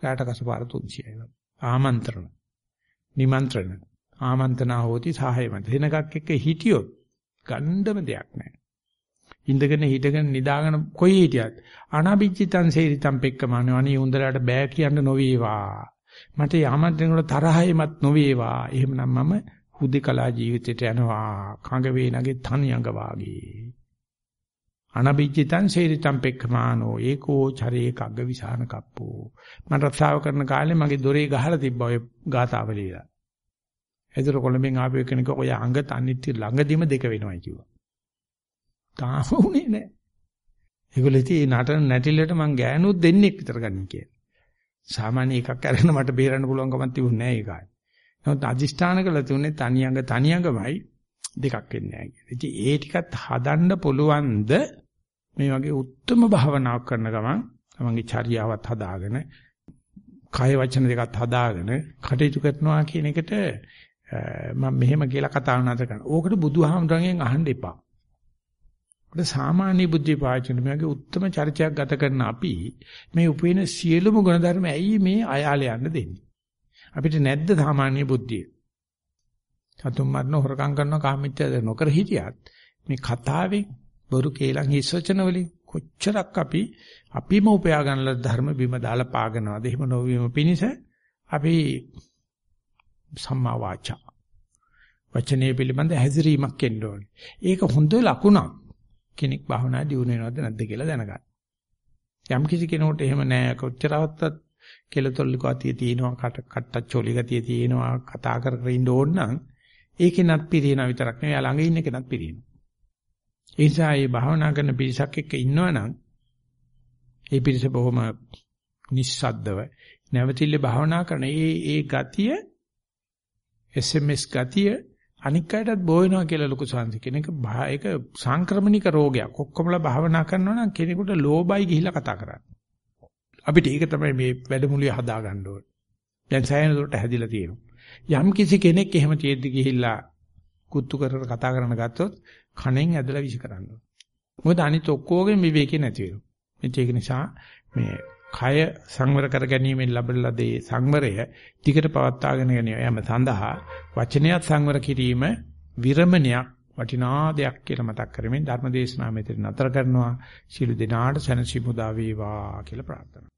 රාට කසපාර 300යි ආමන්ත්‍රණ. නිමන්ත්‍රණ. ආමන්ත්‍රණා හෝති සහායමත්. වෙනකක් එක්ක හිටියොත් ගණ්ඩම දෙයක් නැහැ. ඉඳගෙන හිටගෙන නිදාගෙන කොයි හිටියත් අනාබිච්චිතං සේරිතං පෙක්කමන අනේ උන්දලට බෑ කියන්න නොවේවා. මට යමන්ත්‍රණවල තරහෙමත් නොවේවා. එහෙමනම් මම හුදේකලා ජීවිතයට යනවා. කඟ වේනගේ තනියඟ වාගේ. අනබිජ්ජිතං සේරිතං පෙක්ඛමානෝ ඒකෝ චරේ කග්ග විසාන කප්පෝ මම රස්සාව කරන කාලේ මගේ දොරේ ගහලා තිබ්බා ඔය ගාතාවලියලා එතකොට කොළඹෙන් ආපු කෙනෙක් ඔය අඟ තනිත් ළඟදිම දෙක වෙනවයි කිව්වා. තාම උනේ නැහැ. ඒගොල්ලෝ ඉතින් නටන නැටිල්ලට මං ගෑනුත් දෙන්නෙක් විතර ගන්න කියලා. සාමාන්‍ය එකක් අරගෙන මට බේරන්න පුළුවන් කමක් තිබුණේ නැහැ ඒ කාලේ. නමුත් අදිෂ්ඨාන කළ තුනේ තනියඟ තනියඟමයි දෙකක් වෙන්නේ නැහැ කියලා. ඉතින් ඒ ටිකත් හදන්න පුළුවන්ද මේ වගේ උත්තරම භාවනාවක් කරන ගමන් තමන්ගේ චර්යාවත් හදාගෙන කය වචන දෙකත් හදාගෙන කටයුතු කරනවා කියන එකට මම මෙහෙම කියලා කතා කරනවාද කරන. ඕකට බුදුහාමුදුරන්ගෙන් අහන්න එපා. ඒකට සාමාන්‍ය බුද්ධි පාචන මේගේ උත්තරම චර්චයක් ගත කරන අපි මේ උපේන සියලුම ගුණධර්ම ඇයි මේ අයාලේ යන්න දෙන්නේ? අපිට නැද්ද සාමාන්‍ය බුද්ධිය? සතුම් මරණ හොරකම් කරනවා කාමීත්‍යද නොකර හිටියත් මේ කතාවෙන් බොරු කේලම් හිස් වචන වලින් කොච්චරක් අපි අපිම උපයා ගන්නල ධර්ම බිම දාලා පාගනවාද එහෙම නොවීම පිණිස අපි සම්මා වාචා වචනේ පිළිබඳ හැසිරීමක් එන්න ඕනේ. ඒක හොඳ ලකුණක්. කෙනෙක් භාවනා දියුණු වෙනවද නැද්ද කියලා දැනගන්න. යම් කිසි කෙනෙකුට එහෙම නෑ කොච්චරවත් කෙලතොල්ලි කතිය තියෙනවා කට කට්ටච්චෝලි ගතිය තියෙනවා කතා කර කර ඉන්න ඕන නම් ඒකෙනත් පිරිනව විතරක් නෙවෙයි ළඟ ඉන්න කෙනත් පිරිනව. ඒ නිසා මේ භාවනා කරන පිරිසක් එක්ක ඉන්නවනම් ඒ පිරිස බොහොම නිස්සද්දව නැවතිල්ල භාවනා කරන ඒ ඒ ගතිය SMS ගතිය අනික් අයටත් බෝ වෙනවා කියලා ලොකු සංසි කෙනෙක් ඒක සංක්‍රමණික රෝගයක්. ඔක්කොමලා භාවනා කරනවා නම් කෙනෙකුට ලෝබයි ගිහිලා කතා කරන්නේ. අපිට ඒක තමයි මේ වැඩමුළුවේ හදා ගන්න ඕනේ. දැන් සෑහෙන දුරට හැදිලා තියෙනවා. යම් කිසි කෙනෙක් එහෙම තියෙද්දි ගිහිල්ලා කුත්තු කර කතා කරන ගත්තොත් කණෙන් ඇදලා විශ් කරනවා. මොකද අනිත් ඔක්කොගෙම විවේකේ නැති වෙනවා. ඒක නිසා මේ කය සංවර කර ගැනීමෙන් ලැබෙන ලදී සංවරය ටිකට පවත්වාගෙන ගැනීම සඳහා වචනයත් සංවර කිරීම විරමණයක් වටිනා දෙයක් කියලා මතක් කරමින් ධර්මදේශනා මෙතන නතර කරනවා. ශිළු දිනාට සනසි මුදා වේවා කියලා ප්‍රාර්ථනා